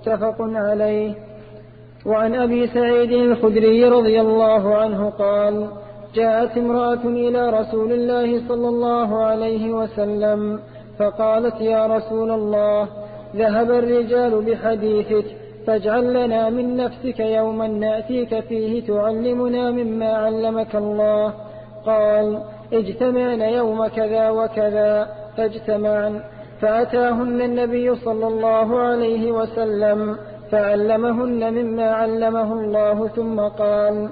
متفق عليه. وعن أبي سعيد الخدري رضي الله عنه قال جاءت امرأة إلى رسول الله صلى الله عليه وسلم فقالت يا رسول الله ذهب الرجال بحديثك فاجعل لنا من نفسك يوما نأتيك فيه تعلمنا مما علمك الله. قال اجتمعن يوم كذا وكذا فاجتمعن. فأتاهن النبي صلى الله عليه وسلم فعلمهن مما علمه الله ثم قال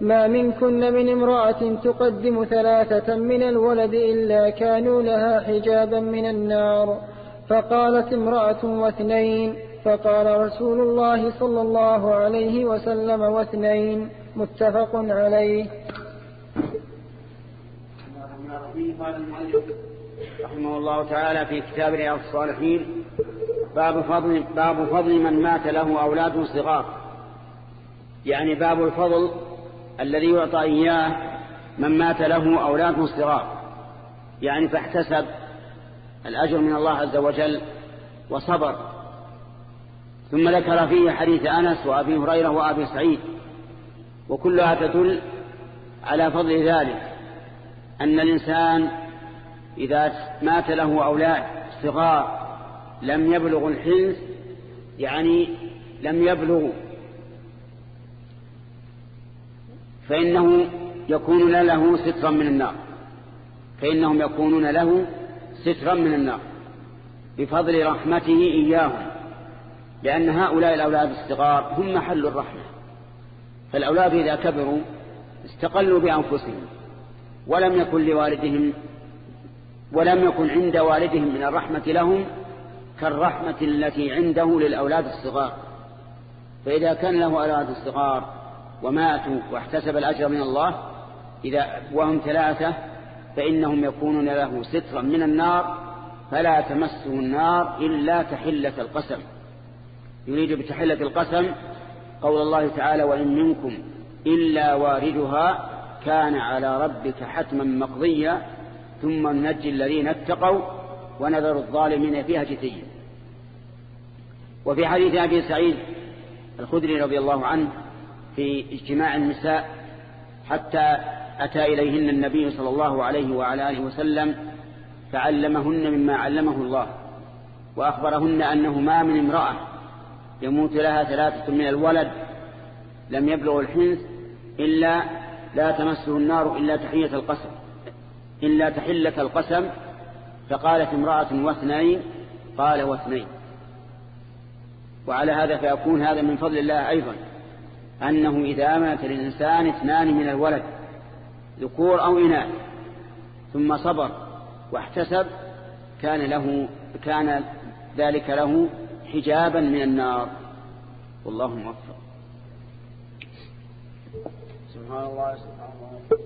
ما منكن من امرأة تقدم ثلاثة من الولد إلا كانوا لها حجابا من النار فقالت امرأة واثنين فقال رسول الله صلى الله عليه وسلم واثنين متفق عليه. رحمه الله تعالى في كتاب رياض الصالحين باب فضل, باب فضل من مات له أولاد صغار. يعني باب الفضل الذي يعطى إياه من مات له أولاد صغار. يعني فاحتسب الأجر من الله عز وجل وصبر. ثم ذكر فيه حديث أنس وأبي هريرة وأبي سعيد وكلها تدل على فضل ذلك أن الإنسان إذا مات له أولاد صغار لم يبلغ الحنس يعني لم يبلغوا فإنه يكون له سترا من النار. فإنهم يكونون له سترا من النار بفضل رحمته إياهم لأن هؤلاء الأولاد الصغار هم محل الرحمة. فالأولاد إذا كبروا استقلوا بأنفسهم ولم يكن لوالدهم ولم يكن عند والدهم من الرحمة لهم كالرحمة التي عنده للأولاد الصغار. فإذا كان له أولاد الصغار وماتوا واحتسب الأجر من الله إذا وهم ثلاثة فإنهم يكونون له سترا من النار فلا تمسه النار إلا تحلة القسم. يريد بتحلة القسم قول الله تعالى وإن منكم إلا واردها كان على ربك حتما مقضيا ثم ننجي الذين اتقوا ونذر الظالمين فيها جثيا. وفي حديث أبي سعيد الخدري رضي الله عنه في اجتماع النساء حتى أتى إليهن النبي صلى الله عليه وعلى آله وسلم فعلمهن مما علمه الله وأخبرهن أنه ما من امرأة يموت لها ثلاثة من الولد لم يبلغ الحنس إلا لا تمسه النار إلا تحية القسم إلا تحلة القسم فقالت امرأة واثنين قال واثنين. وعلى هذا فيكون هذا من فضل الله أيضا أنه إذا مات للإنسان اثنان من الولد ذكور أو إناث ثم صبر واحتسب كان له كان ذلك له حجابا من النار. والله موفق. سبحان الله سبحان الله.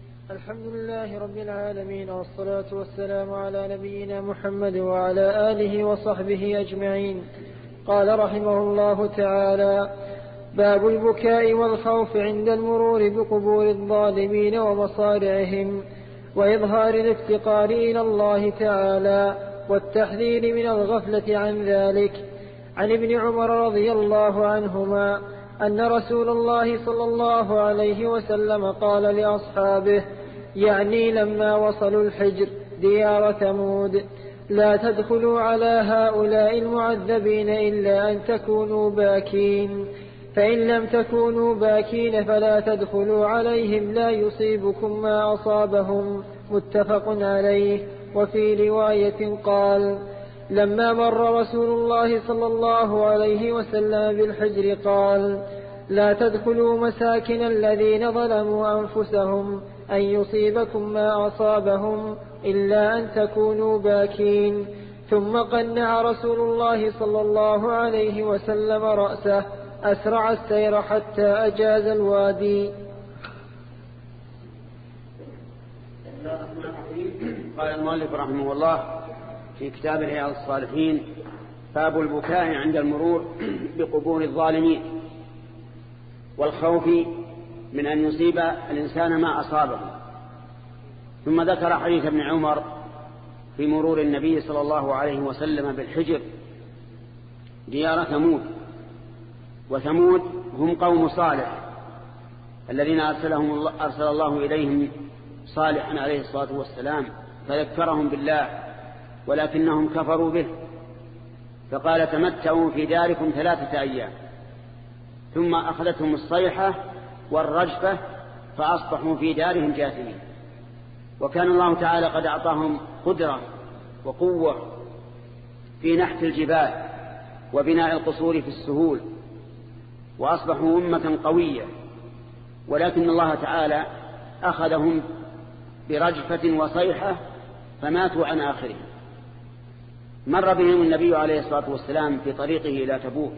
الحمد لله رب العالمين والصلاة والسلام على نبينا محمد وعلى آله وصحبه أجمعين. قال رحمه الله تعالى باب البكاء والخوف عند المرور بقبور الظالمين ومصارعهم وإظهار الافتقار إلى الله تعالى والتحذير من الغفلة عن ذلك. عن ابن عمر رضي الله عنهما أن رسول الله صلى الله عليه وسلم قال لأصحابه يعني لما وصلوا الحجر ديار ثمود. لا تدخلوا على هؤلاء المعذبين إلا أن تكونوا باكين. فإن لم تكونوا باكين فلا تدخلوا عليهم لا يصيبكم ما أصابهم. متفق عليه. وفي رواية قال لما مر رسول الله صلى الله عليه وسلم بالحجر قال لا تدخلوا مساكن الذين ظلموا أنفسهم. أن يصيبكم ما أصابهم إلا أن تكونوا باكين. ثم قنع رسول الله صلى الله عليه وسلم رأسه أسرع السير حتى أجاز الوادي. قال المؤلف رحمه الله في كتاب رياض الصالحين باب البكاء عند المرور بقبور الظالمين والخوف من أن يصيب الإنسان ما أصابه. ثم ذكر حديث ابن عمر في مرور النبي صلى الله عليه وسلم بالحجر ديار ثمود. وثمود هم قوم صالح الذين أرسلهم الله أرسل الله إليهم صالحا عليه الصلاة والسلام فذكرهم بالله ولكنهم كفروا به. فقال تمتعوا في داركم ثلاثة أيام ثم أخذتهم الصيحة والرجفة فأصبحوا في دارهم جاثمين. وكان الله تعالى قد أعطاهم قدرة وقوة في نحت الجبال وبناء القصور في السهول وأصبحوا أمة قوية. ولكن الله تعالى أخذهم برجفة وصيحة فماتوا عن آخرهم. مر بهم النبي عليه الصلاة والسلام في طريقه إلى تبوك.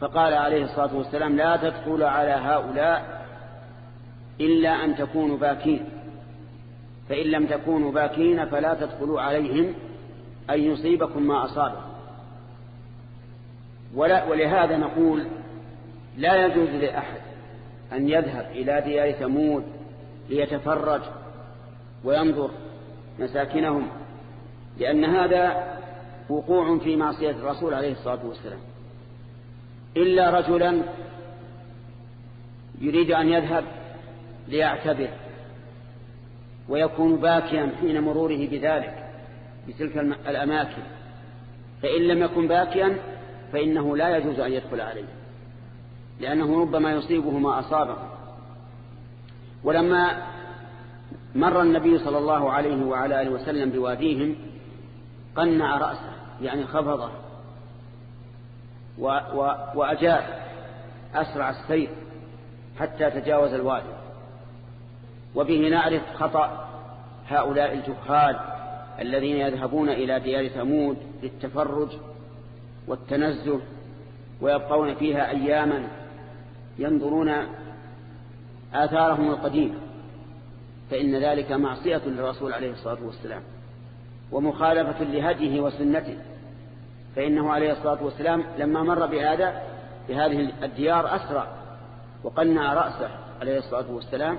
فقال عليه الصلاة والسلام لا تدخل على هؤلاء إلا أن تكونوا باكين. فإن لم تكونوا باكين فلا تدخلوا عليهم أن يصيبكم ما أصابهم ولا ولهذا نقول لا يجوز لأحد أن يذهب إلى ديار ثمود ليتفرج وينظر مساكنهم لأن هذا وقوع في معصية الرسول عليه الصلاة والسلام. إلا رجلا يريد أن يذهب ليعتبر ويكون باكيا حين مروره بذلك بتلك الأماكن. فإن لم يكن باكيا فإنه لا يجوز أن يدخل عليه لأنه ربما يصيبه ما أصابه. ولما مر النبي صلى الله عليه وعلى آله وسلم بواديهم قنع رأسه يعني خفضه. وأجاب أسرع السير حتى تجاوز الوادي. وبه نعرف خطأ هؤلاء الجهال الذين يذهبون إلى ديار ثمود للتفرج والتنزه ويبقون فيها أياما ينظرون آثارهم القديمة. فإن ذلك معصية للرسول عليه الصلاة والسلام ومخالفة لهديه وسنته. فإنه عليه الصلاة والسلام لما مر بهذا بهذه الديار أسرع وقنع رأسه عليه الصلاة والسلام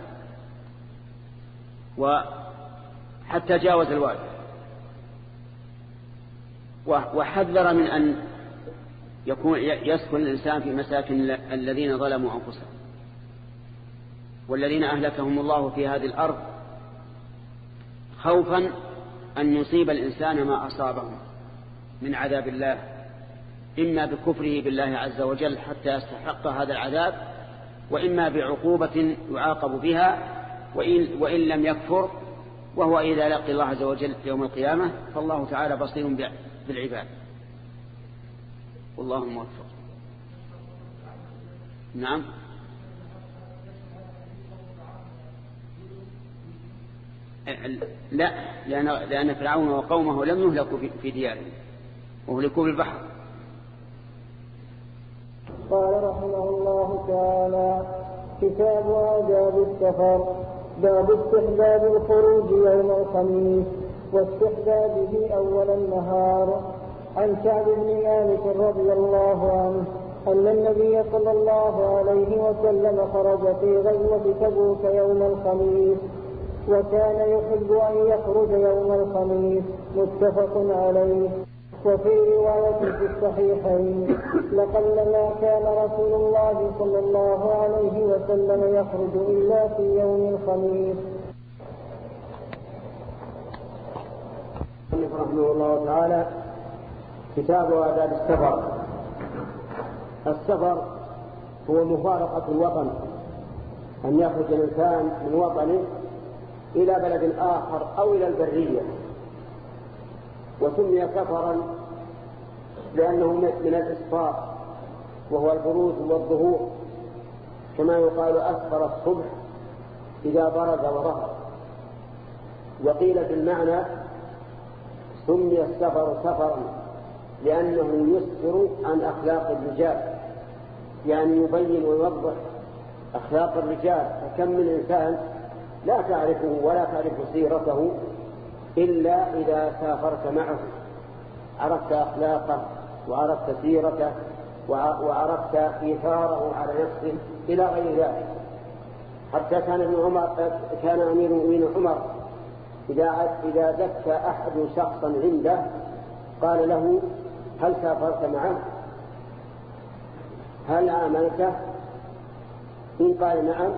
وحتى جاوز الوادي وحذر من أن يكون يسكن الإنسان في مساكن الذين ظلموا أنفسهم. والذين أهلكهم الله في هذه الأرض خوفا أن يصيب الإنسان ما أصابه من عذاب الله إما بكفره بالله عز وجل حتى يستحق هذا العذاب وإما بعقوبة يعاقب بها وإن, وإن لم يكفر وهو إذا لقي الله عز وجل يوم القيامة فالله تعالى بصير بالعباد. والله موفق. نعم. لا لأن, لأن فرعون وقومه لم يهلكوا في ديارهم. أهلكوا بالبحر. قال رحمه الله تعالى كتاب آداب السفر باب استحباب الخروج يوم الخميس واستحبابه أول النهار. عن سعد بن مالك رضي الله عنه أن النبي صلى الله عليه وسلم خرج في غزوة تبوك يوم الخميس وكان يحب أن يخرج يوم الخميس متفق عليه. وفي رواية في الصحيحين. لقلما كان رسول الله صلى الله عليه وسلم يخرج إلا في يوم الخميس. رحمه الله تعالى. كتاب آداب السفر. السفر هو مفارقة الوطن. أن يخرج الإنسان من وطنه إلى بلد آخر أو إلى البرية. وسمي سفرا لأنه من الإسفار وهو البروز والظهور كما يقال أسفر الصبح إذا برز وظهر. وقيل في المعنى سمي السفر سفرا لأنه يسفر عن أخلاق الرجال يعني يبين ويوضح أخلاق الرجال. فكم من إنسان لا تعرفه ولا تعرف سيرته إلا إذا سافرت معه عرفت أخلاقه وعرفت سيرته وعرفت إيثاره على نفسه إلى غير ذلك حتى كان ابن عمر كان أمير المؤمنين عمر إذا إذا زكى أحد شخصا عنده قال له هل سافرت معه؟ هل آمنته؟ إن قال نعم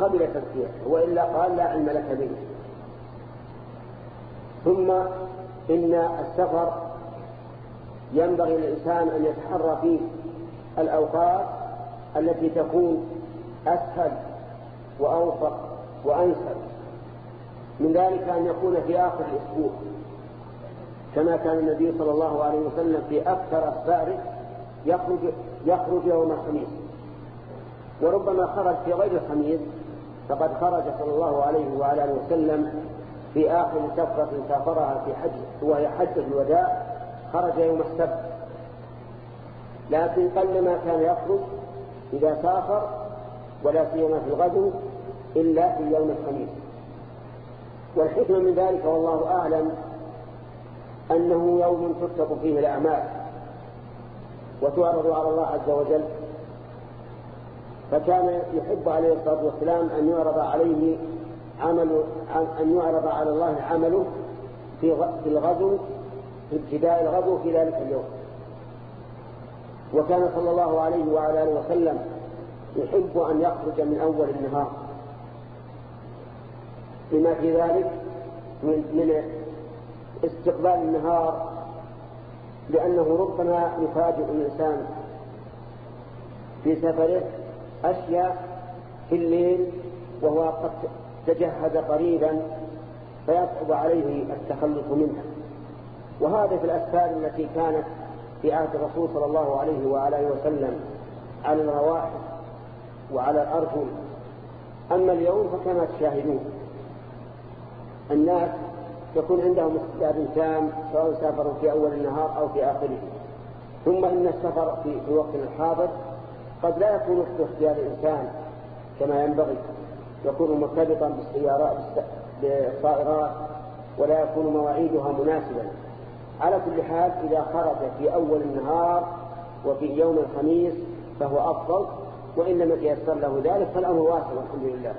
قبل تزكيته وإلا قال لا علم لك به ثم إن السفر ينبغي للإنسان أن يتحرى فيه الأوقات التي تكون أسهل وأوفق وأنسب. من ذلك أن يكون في آخر الأسبوع كما كان النبي صلى الله عليه وسلم في أكثر أسفاره يخرج يخرج يوم الخميس. وربما خرج في غير الخميس فقد خرج صلى الله عليه وعلى اله وسلم في آخر سفرة سافرها في حج وهي حجة الوداع خرج يوم السبت. لكن قلما كان يخرج إذا سافر ولا سيما في الغزو إلا في يوم الخميس. والحكمة من ذلك والله أعلم أنه يوم تكتب فيه الأعمال وتعرض على الله عز وجل. فكان يحب عليه الصلاة والسلام أن يعرض عليه عمل أن يعرض على الله عمله في في الغزو في ابتداء الغزو في ذلك اليوم. وكان صلى الله عليه وعلى آله وسلم يحب أن يخرج من أول النهار. بما في ذلك من من استقبال النهار لأنه ربما يفاجئ الإنسان في سفره أشياء في الليل وهو قد تجهز قريبا فيصعب عليه التخلص منها. وهذا في الأسفار التي كانت في عهد الرسول صلى الله عليه وعلى اله وسلم على الرواحل وعلى الأرجل أما اليوم فكما تشاهدون الناس يكون عندهم استعداد تام سواء سافروا في أول النهار أو في آخره. ثم إن السفر في, في وقت الحاضر قد لا يكون باختيار الإنسان كما ينبغي. يكون مرتبطا بالسيارات بالطائرات ولا يكون مواعيدها مناسبا. على كل حال إذا خرج في أول النهار وفي يوم الخميس فهو أفضل وإن لم يتيسر له ذلك فالأمر واسع والحمد لله.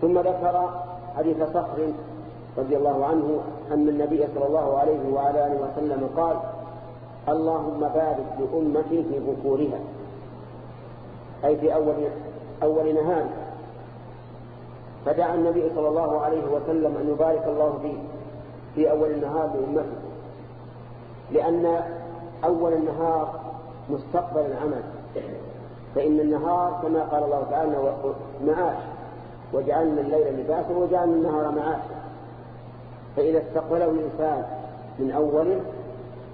ثم ذكر حديث صخر رضي الله عنه أن النبي صلى الله عليه وعلى آله وسلم قال اللهم بارك لأمتي في بكورها أي في أول أول نهار فدعا النبي صلى الله عليه وسلم أن يبارك الله فيه في أول النهار لأمته. لأن أول النهار مستقبل العمل. فإن النهار كما قال الله تعالى معاش. وجعلنا الليل لباسا وجعلنا النهار معاشا. فإذا استقبله الإنسان من أوله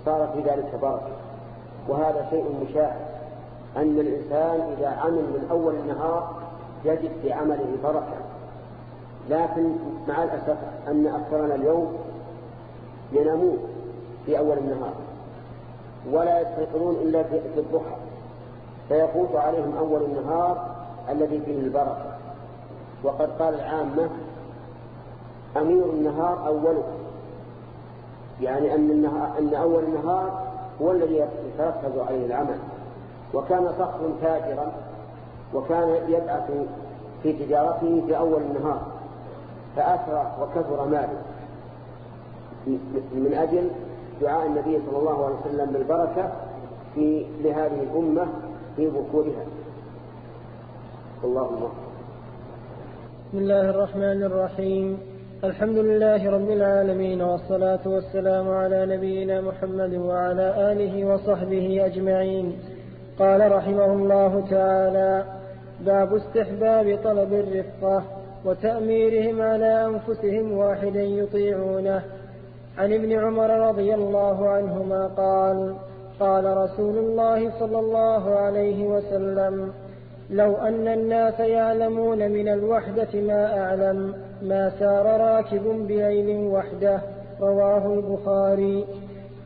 صار في ذلك بركة. وهذا شيء مشاهد. أن الإنسان إذا عمل من أول النهار يجد في عمله بركة. لكن مع الأسف أن أكثرنا اليوم ينامون في أول النهار ولا يستيقظون إلا في الضحى. فيفوت عليهم أول النهار الذي فيه البركة. وقد قال العامة أمير النهار أوله. يعني أن, النهار أن أول النهار هو الذي يتركز عليه العمل. وكان صخر تاجرا وكان يبعث في تجارته في أول النهار فأسرع وكثر ماله. من أجل دعاء النبي صلى الله عليه وسلم بالبركة في لهذه الأمة في بكورها. اللهم بسم الله الرحمن الرحيم. الحمد لله رب العالمين والصلاة والسلام على نبينا محمد وعلى آله وصحبه أجمعين. قال رحمه الله تعالى باب استحباب طلب الرفقة وتأميرهم على أنفسهم واحدا يطيعونه. عن ابن عمر رضي الله عنهما قال قال رسول الله صلى الله عليه وسلم لو أن الناس يعلمون من الوحدة ما أعلم ما سار راكب بليل وحده رواه البخاري.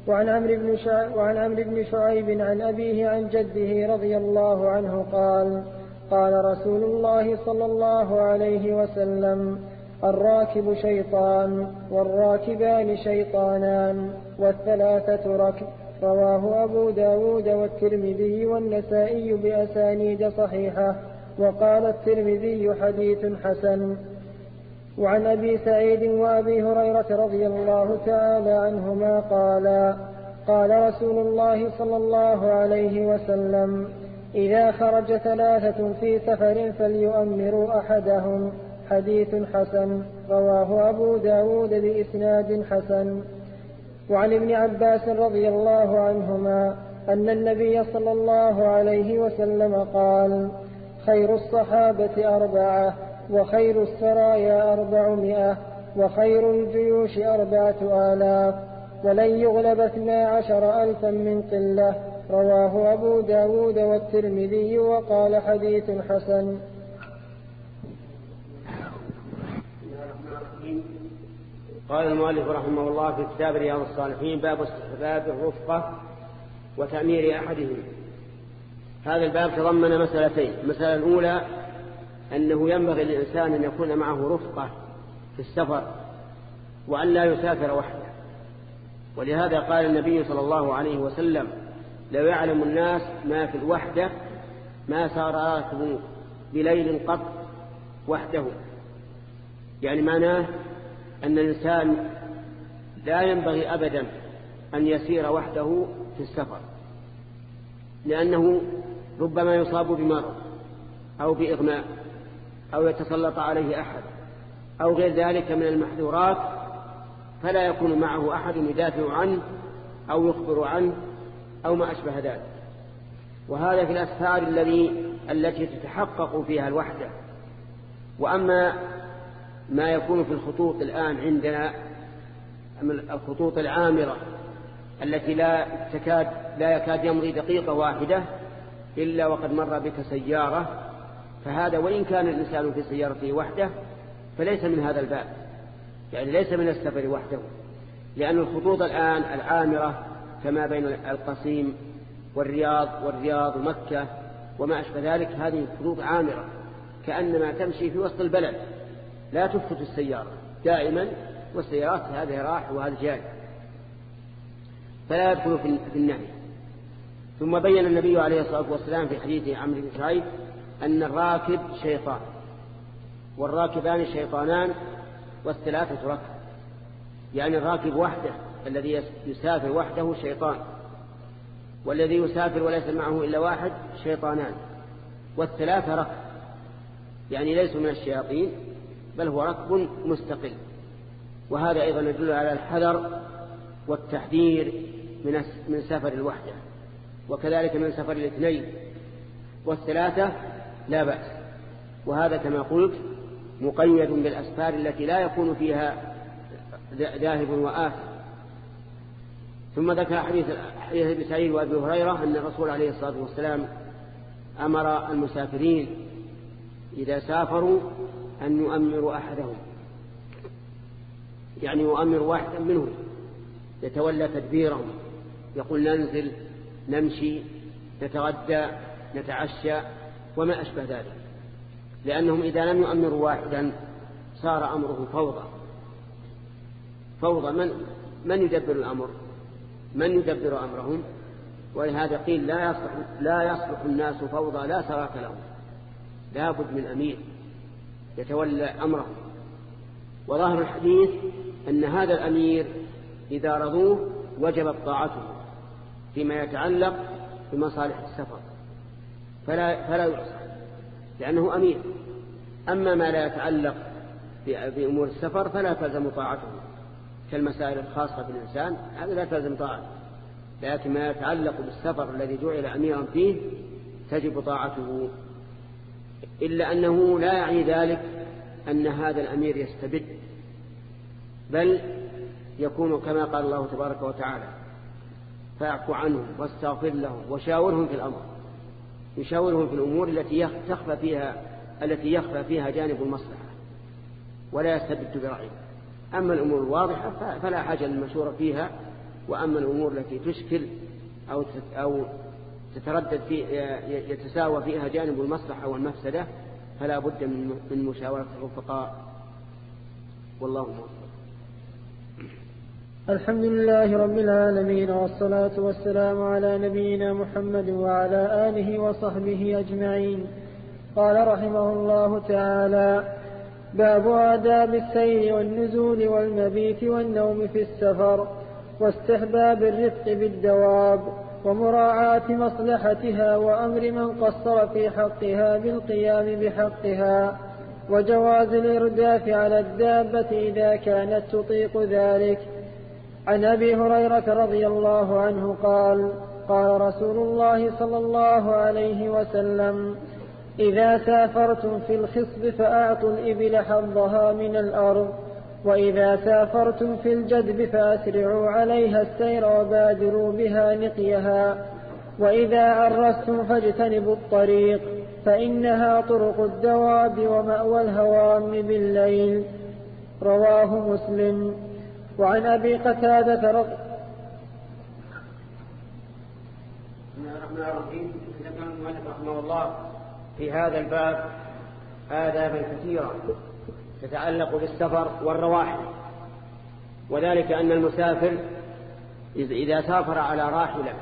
وعن عمرو بن وعن عمرو بن شعيب عن أبيه عن جده رضي الله عنه قال قال رسول الله صلى الله عليه وسلم الراكب شيطان والراكبان شيطانان والثلاثة ركب رواه أبو داود والترمذي والنسائي بأسانيد صحيحة وقال الترمذي حديث حسن. وعن أبي سعيد وأبي هريرة رضي الله تعالى عنهما قالا قال رسول الله صلى الله عليه وسلم إذا خرج ثلاثة في سفر فليؤمروا أحدهم. حديث حسن رواه أبو داود بإسناد حسن. وعن ابن عباس رضي الله عنهما أن النبي صلى الله عليه وسلم قال خير الصحابة أربعة وخير السرايا أربعمائة وخير الجيوش أربعة آلاف. ولن يغلب اثنا عشر ألفا من قلة. رواه أبو داود والترمذي وقال حديث حسن. قال المؤلف رحمه الله في كتاب رياض الصالحين باب استحباب الرفقة وتأمير أحدهم. هذا الباب تضمن مسألتين. المسألة الأولى أنه ينبغي للإنسان أن يكون معه رفقة في السفر وأن لا يسافر وحده. ولهذا قال النبي صلى الله عليه وسلم لو يعلم الناس ما في الوحدة ما سار راكب بليل قط وحده. يعني معناه أن الإنسان لا ينبغي أبدا أن يسير وحده في السفر لأنه ربما يصاب بمرض أو بإغماء. أو يتسلط عليه أحد أو غير ذلك من المحذورات فلا يكون معه أحد يدافع عنه أو يخبر عنه أو ما أشبه ذلك. وهذا في الأسفار الذي التي تتحقق فيها الوحدة. وأما ما يكون في الخطوط الآن عندنا الخطوط العامرة التي لا تكاد لا يكاد يمضي دقيقة واحدة إلا وقد مر بك سيارة فهذا وإن كان الإنسان في سيارته وحده فليس من هذا الباب. يعني ليس من السفر وحده. لأن الخطوط الآن العامرة كما بين القصيم والرياض والرياض ومكة وما أشبه ذلك هذه خطوط عامرة. كأنما تمشي في وسط البلد. لا تفت السيارة دائما والسيارات هذه راح وهذا جاي. فلا يدخل في النهي. ثم بين النبي عليه الصلاة والسلام في حديث عمرو بن شعيب أن الراكب شيطان والراكبان شيطانان والثلاثة ركب يعني الراكب وحده الذي يسافر وحده شيطان والذي يسافر وليس معه إلا واحد شيطانان والثلاثة ركب. يعني ليسوا من الشياطين بل هو ركب مستقل. وهذا أيضا يدل على الحذر والتحذير من من سفر الوحدة. وكذلك من سفر الاثنين. والثلاثة لا بأس. وهذا كما قلت مقيد بالأسفار التي لا يكون فيها ذاهب وآت ثم ذكر حديث حديث سعيد وأبي هريرة أن الرسول عليه الصلاة والسلام أمر المسافرين إذا سافروا أن يؤمروا أحدهم. يعني يؤمر واحدا منهم يتولى تدبيرهم يقول ننزل نمشي نتغدى نتعشى وما أشبه ذلك. لأنهم إذا لم يؤمروا واحدا صار أمره فوضى. فوضى من من يدبر الأمر؟ من يدبر أمرهم؟ ولهذا قيل لا يصلح, لا يصلح الناس فوضى لا سراك لهم. لا بد من أمير يتولى أمرهم. وظاهر الحديث أن هذا الأمير إذا رضوه وجبت طاعته فيما يتعلق بمصالح السفر. فلا, فلا يعصى لأنه أمير أما ما لا يتعلق بأمور السفر فلا تلزم طاعته. كالمسائل الخاصة بالإنسان هذا لا تلزم طاعته. لكن ما يتعلق بالسفر الذي جعل أميرا فيه تجب طاعته. إلا أنه لا يعني ذلك أن هذا الأمير يستبد بل يكون كما قال الله تبارك وتعالى فاعف عنهم واستغفر لهم وشاورهم في الأمر. يشاورهم في الأمور التي تخفى فيها التي يخفى فيها جانب المصلحة ولا يستبد برأيه. أما الأمور الواضحة فلا حاجة للمشورة فيها وأما الأمور التي تشكل أو أو تتردد في يتساوى فيها جانب المصلحة والمفسدة فلا بد من مشاورة الرفقاء. والله موفق. الحمد لله رب العالمين والصلاة والسلام على نبينا محمد وعلى آله وصحبه أجمعين. قال رحمه الله تعالى باب آداب السير والنزول والمبيت والنوم في السفر واستحباب الرفق بالدواب ومراعاة مصلحتها وأمر من قصر في حقها بالقيام بحقها وجواز الإرداف على الدابة إذا كانت تطيق ذلك. عن أبي هريرة رضي الله عنه قال قال رسول الله صلى الله عليه وسلم إذا سافرتم في الخصب فأعطوا الإبل حظها من الأرض وإذا سافرتم في الجدب فأسرعوا عليها السير وبادروا بها نقيها وإذا عرستم فاجتنبوا الطريق فإنها طرق الدواب ومأوى الهوام بالليل. رواه مسلم. وعن أبي قتادة رضي بسم الله الرحمن الرحيم. ذكر المؤلف رحمه الله في هذا الباب آدابا كثيرة تتعلق بالسفر والرواحل. وذلك أن المسافر إذا سافر على راحلة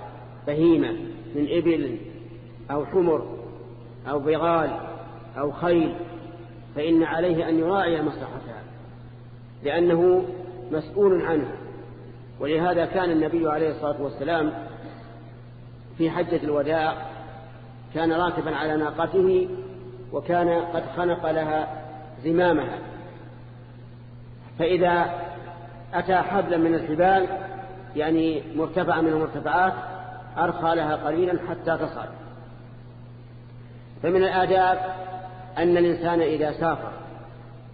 بهيمة من إبل أو حمر أو بغال أو خيل فإن عليه أن يراعي مصلحتها لأنه مسؤول عنها. ولهذا كان النبي عليه الصلاة والسلام في حجة الوداع كان راكبا على ناقته وكان قد خنق لها زمامها. فإذا أتى حبلا من الحبال يعني مرتفعة من المرتفعات أرخى لها قليلا حتى تصعد. فمن الآداب أن الإنسان إذا سافر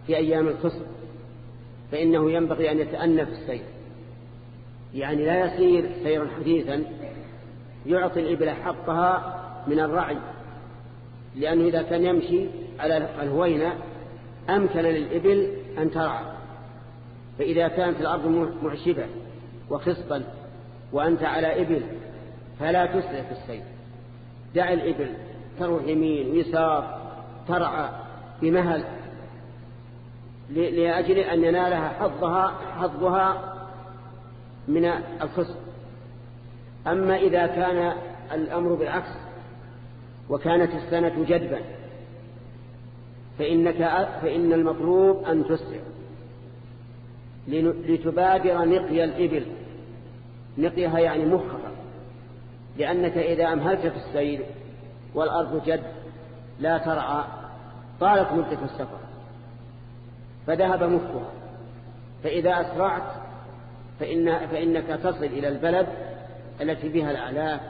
في أيام الخصب فإنه ينبغي أن يتأنى في السير يعني لا يسير سيرا حديثا يعطي الإبل حقها من الرعي لأنه إذا كان يمشي على الهوينة أمكن للإبل أن ترعى. فإذا كانت الأرض معشبة وخصبا وأنت على إبل فلا تسرع في السير دع الإبل تروح يمين ويسار ترعى بمهل. لأجل أن ينالها حظها حظها من الخصب أما إذا كان الأمر بالعكس وكانت السنة جدبا فإنك فإن المطلوب أن تسرع لتبادر نقي الإبل. نقيها يعني مخها. لأنك إذا أمهلت في السير والأرض جد لا ترعى طالت مدة السفر. فذهب مخها فإذا أسرعت فإن فإنك تصل إلى البلد التي فيها الأعلاف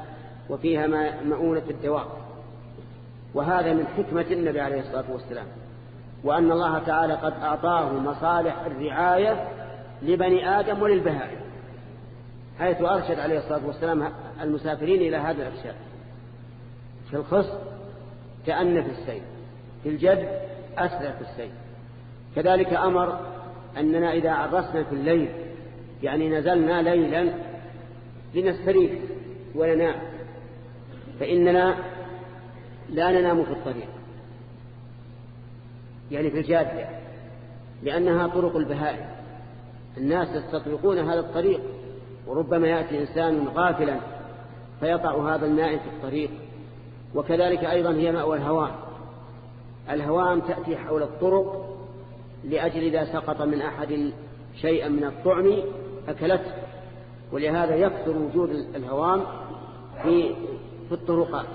وفيها مؤونة الدواء. وهذا من حكمة النبي عليه الصلاة والسلام. وأن الله تعالى قد أعطاه مصالح الرعاية لبني آدم وللبهائم. حيث أرشد عليه الصلاة والسلام المسافرين إلى هذا الأشياء. في الخص كأن في السيل. في الجد أسرع في السيل. كذلك أمر أننا إذا عرسنا في الليل يعني نزلنا ليلا لنستريح وننام فإننا لا ننام في الطريق يعني في الجادة لأنها طرق البهائم. الناس يستطرقون هذا الطريق وربما يأتي إنسان غافلا فيطع هذا النائم في الطريق. وكذلك أيضا هي مأوى الهوام الهوام تأتي حول الطرق لأجل إذا سقط من أحد شيئا من الطعم أكلته. ولهذا يكثر وجود الهوام في في الطرقات.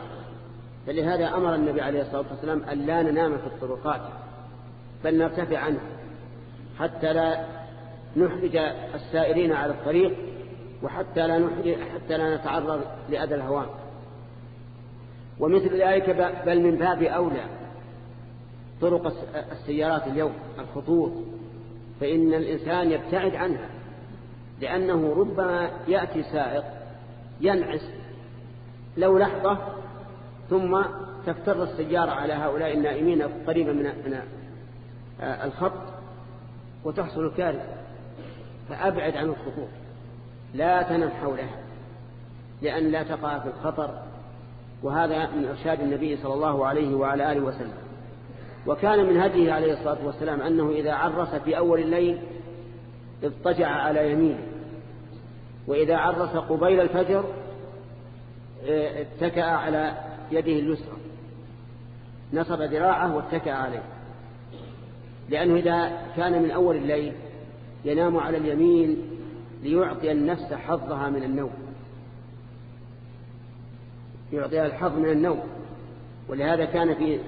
فلهذا أمر النبي عليه الصلاة والسلام أن لا ننام في الطرقات بل نرتفع عنه حتى لا نحرج السائرين على الطريق وحتى لا نحرج حتى لا نتعرض لأذى الهوام. ومثل ذلك بل من باب أولى. طرق السيارات اليوم الخطوط. فإن الإنسان يبتعد عنها لأنه ربما يأتي سائق ينعس لو لحظة ثم تفتر السيارة على هؤلاء النائمين قريبا من الخط وتحصل الكارثة. فأبعد عن الخطوط. لا تنم حولها لأن لا تقع في الخطر. وهذا من إرشاد النبي صلى الله عليه وعلى آله وسلم. وكان من هديه عليه الصلاة والسلام أنه إذا عرس في أول الليل اضطجع على يمينه. وإذا عرس قبيل الفجر آه، اتكأ على يده اليسرى. نصب ذراعه واتكأ عليه. لأنه إذا كان من أول الليل ينام على اليمين ليعطي النفس حظها من النوم. يعطيها الحظ من النوم. ولهذا كان في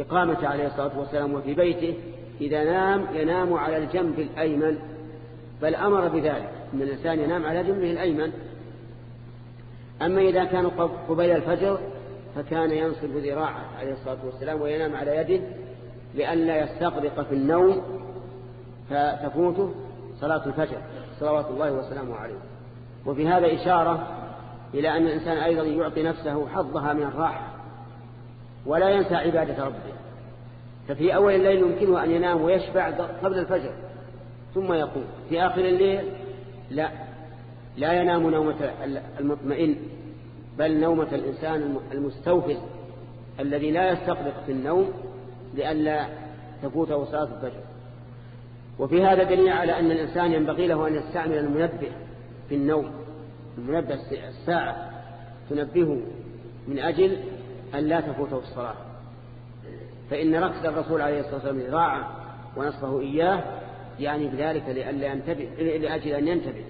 إقامة عليه الصلاة والسلام وفي بيته إذا نام ينام على الجنب الأيمن بل أمر بذلك. أن الإنسان ينام على جنبه الأيمن. أما إذا كان قبيل الفجر فكان ينصب ذراعه عليه الصلاة والسلام وينام على يده لئلا يستغرق في النوم فتفوته صلاة الفجر. صلوات الله وسلامه عليه. وفي هذا إشارة إلى أن الإنسان أيضا يعطي نفسه حظها من الراحة. ولا ينسى عبادة ربه. ففي أول الليل يمكنه أن ينام ويشبع قبل الفجر. ثم يقوم. في آخر الليل لا. لا ينام نومة المطمئن بل نومة الإنسان المستوفز الذي لا يستقرق في النوم لئلا تفوته صلاة الفجر. وفي هذا دليل على أن الإنسان ينبغي له أن يستعمل المنبه في النوم. المنبه الساعة. تنبهه من أجل أن لا تفوته الصلاة. فإن ركز الرسول عليه الصلاة والسلام ذراعه ونصفه إياه يعني بذلك لأجل أن ينتبه.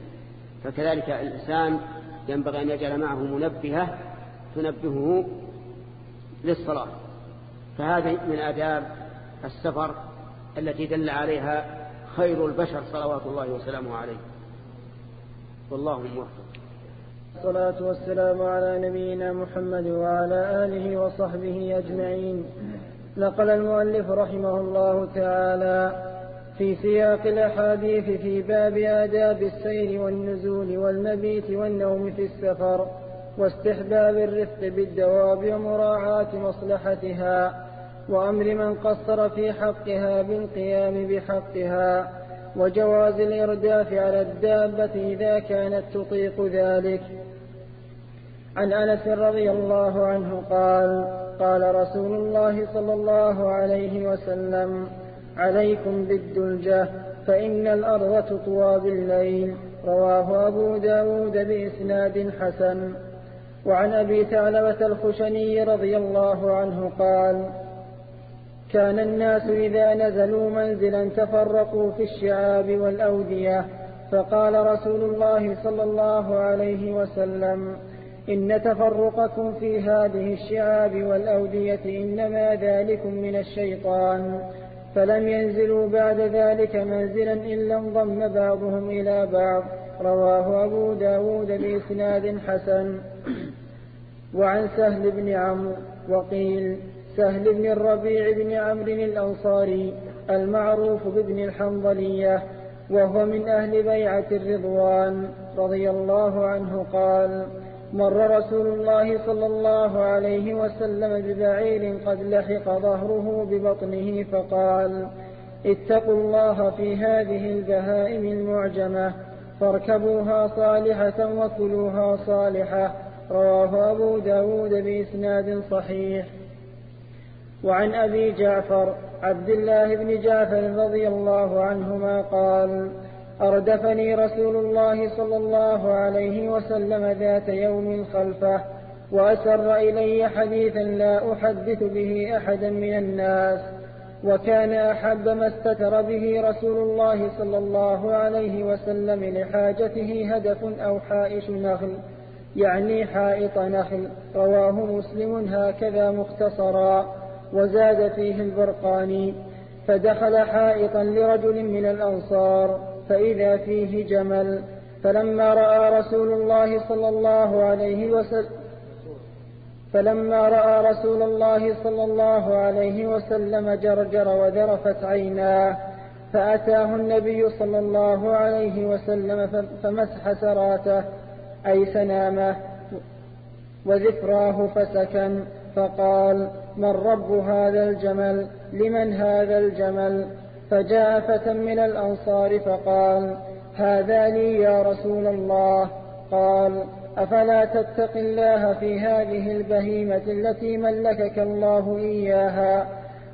فكذلك الإنسان ينبغي أن يجعل معه منبهة تنبهه للصلاة. فهذه من آداب السفر التي دل عليها خير البشر صلوات الله وسلامه عليه. والله موفق. الصلاة والسلام على نبينا محمد وعلى آله وصحبه أجمعين. نقل المؤلف رحمه الله تعالى في سياق الأحاديث في باب آداب السير والنزول والمبيت والنوم في السفر واستحباب الرفق بالدواب ومراعاة مصلحتها وأمر من قصر في حقها بالقيام بحقها وجواز الإرداف على الدابة إذا كانت تطيق ذلك. عن أنس رضي الله عنه قال قال رسول الله صلى الله عليه وسلم عليكم بالدلجة فإن الأرض تطوى بالليل. رواه أبو داود بإسناد حسن. وعن أبي ثعلبة الخشني رضي الله عنه قال كان الناس إذا نزلوا منزلا تفرقوا في الشعاب والأودية. فقال رسول الله صلى الله عليه وسلم إن تفرقكم في هذه الشعاب والأودية إنما ذلكم من الشيطان. فلم ينزلوا بعد ذلك منزلا إلا انضم بعضهم إلى بعض. رواه أبو داود بإسناد حسن. وعن سهل بن عمرو وقيل سهل بن الربيع بن عمرو الأنصاري المعروف بابن الحنظلية وهو من أهل بيعة الرضوان. رضي الله عنه قال مر رسول الله صلى الله عليه وسلم ببعير قد لحق ظهره ببطنه فقال اتقوا الله في هذه البهائم المعجمة فاركبوها صالحة وكلوها صالحة. رواه أبو داود بإسناد صحيح. وعن أبي جعفر عبد الله بن جعفر رضي الله عنهما قال أردفني رسول الله صلى الله عليه وسلم ذات يوم خلفه وأسر إلي حديثا لا أحدث به أحدا من الناس وكان أحب ما استتر به رسول الله صلى الله عليه وسلم لحاجته هدف أو حائش نخل يعني حائط نخل رواه مسلم هكذا مختصرا وزاد فيه البرقاني فدخل حائطا لرجل من الأنصار. فإذا فيه جمل فلما رأى رسول الله صلى الله عليه وسلم فلما رأى رسول الله صلى الله عليه وسلم جرجر وذرفت عيناه فأتاه النبي صلى الله عليه وسلم فمسح سراته أي سنامه وذكراه فسكن فقال من رب هذا الجمل؟ لمن هذا الجمل؟ فجاء فتى من الأنصار فقال هذا لي يا رسول الله. قال أفلا تتق الله في هذه البهيمة التي ملكك الله إياها؟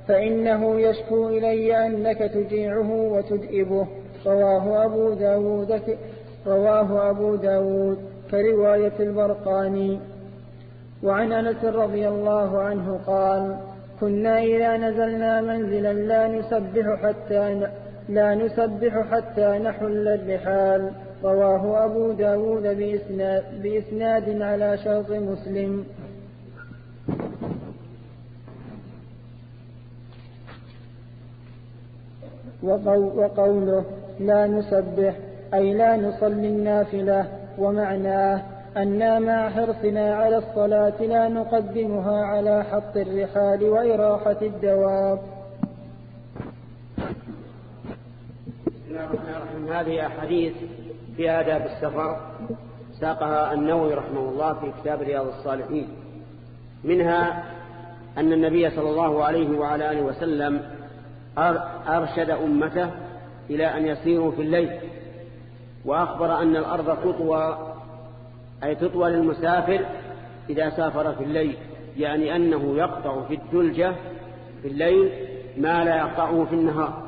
فإنه يشكو إلي أنك تجيعه وتدئبه رواه أبو داود رواه أبو داود كرواية البرقاني. وعن أنس رضي الله عنه قال كنا إذا نزلنا منزلا لا نسبح حتى لا نسبح حتى نحل الرحال. رواه أبو داود بإسناد, بإسناد على شرط مسلم. وقوله لا نسبح أي لا نصلي النافلة ومعناه أنا مع حرصنا على الصلاة لا نقدمها على حط الرحال وإراحة الدواب. هذه أحاديث في آداب السفر ساقها النووي رحمه الله في كتاب رياض الصالحين. منها أن النبي صلى الله عليه وعلى آله وسلم أرشد أمته إلى أن يسيروا في الليل وأخبر أن الأرض تطوى أي تطوى للمسافر إذا سافر في الليل يعني أنه يقطع في الدلجة في الليل ما لا يقطعه في النهار.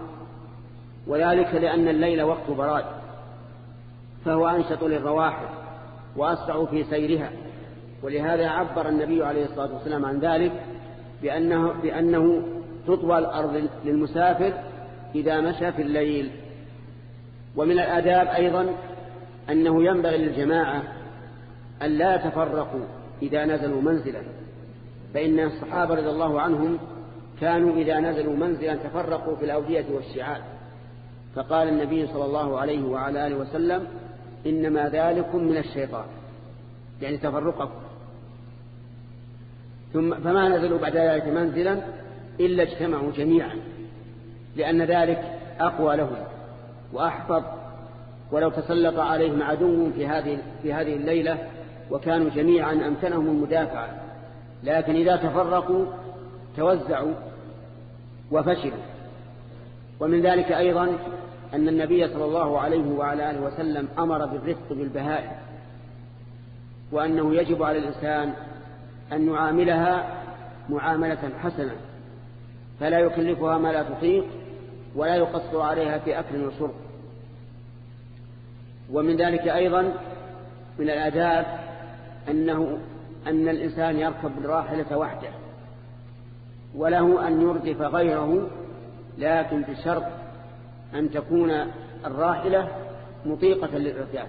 وذلك لأن الليل وقت براد فهو أنشط للرواحل وأسرع في سيرها. ولهذا عبر النبي عليه الصلاة والسلام عن ذلك بأنه, بأنه تطوى الأرض للمسافر إذا مشى في الليل. ومن الآداب أيضا أنه ينبغي للجماعة أن لا يتفرقوا إذا نزلوا منزلا. فإن الصحابة رضي الله عنهم كانوا إذا نزلوا منزلا تفرقوا في الأودية والشعاب فقال النبي صلى الله عليه وعلى آله وسلم إنما ذلكم من الشيطان. يعني تفرقكم. ثم فما نزلوا بعد ذلك منزلا إلا اجتمعوا جميعا لأن ذلك أقوى لهم وأحفظ. ولو تسلط عليهم عدو في هذه في هذه الليلة وكانوا جميعا أمكنهم المدافعة. لكن إذا تفرقوا توزعوا وفشلوا. ومن ذلك أيضا أن النبي صلى الله عليه وعلى آله وسلم أمر بالرفق بالبهائم وأنه يجب على الإنسان أن يعاملها معاملة حسنة فلا يكلفها ما لا تطيق ولا يقصر عليها في أكل وشرب. ومن ذلك أيضا من الآداب أنه أن الإنسان يركب الراحلة وحده وله أن يردف غيره لكن بشرط أن تكون الراحلة مطيقة للإرتاف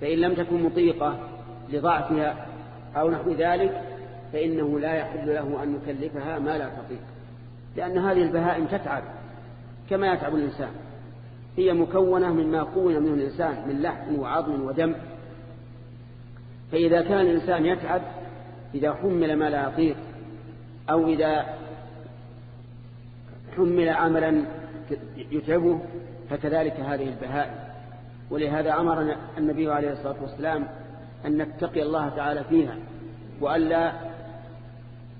فإن لم تكن مطيقة لضعفها أو نحو ذلك فإنه لا يحل له أن يكلفها ما لا تطيق لأن هذه البهائم تتعب كما يتعب الإنسان هي مكونة مما كون منه الإنسان من لحم وعظم ودم فإذا كان الإنسان يتعب إذا حمل ما لا يطيق أو إذا حمل عملا يتعبه فكذلك هذه البهائم. ولهذا أمرنا النبي عليه الصلاة والسلام أن نتقي الله تعالى فيها وألا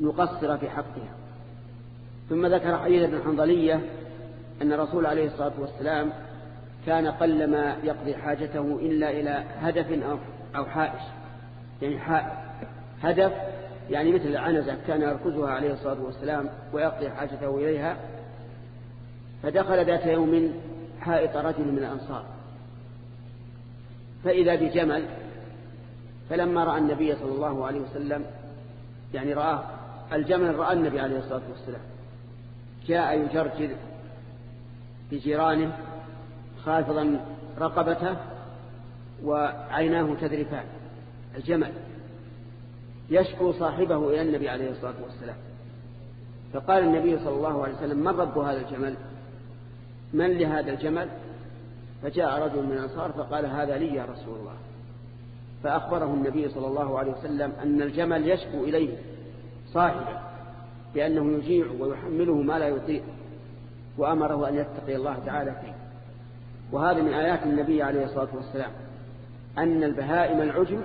نقصر في حقها. ثم ذكر حديث ابن حنظلية أن الرسول عليه الصلاة والسلام كان قلما يقضي حاجته إلا إلى هدف أو حائش. يعني هدف يعني مثل العنزة كان يركزها عليه الصلاة والسلام ويقضي حاجته إليها فدخل ذات يوم حائط رجل من الأنصار. فإذا بجمل فلما رأى النبي صلى الله عليه وسلم يعني رآه الجمل رأى النبي عليه الصلاة والسلام. جاء يجرجر بجيرانه خافضا رقبته وعيناه تذرفان. الجمل يشكو صاحبه إلى النبي عليه الصلاة والسلام. فقال النبي صلى الله عليه وسلم من رب هذا الجمل؟ من لهذا الجمل؟ فجاء رجل من الأنصار فقال هذا لي يا رسول الله. فأخبره النبي صلى الله عليه وسلم أن الجمل يشكو إليه صاحبه بأنه يجيع ويحمله ما لا يطيق وأمره أن يتقي الله تعالى فيه. وهذا من آيات النبي عليه الصلاة والسلام. أن البهائم العجم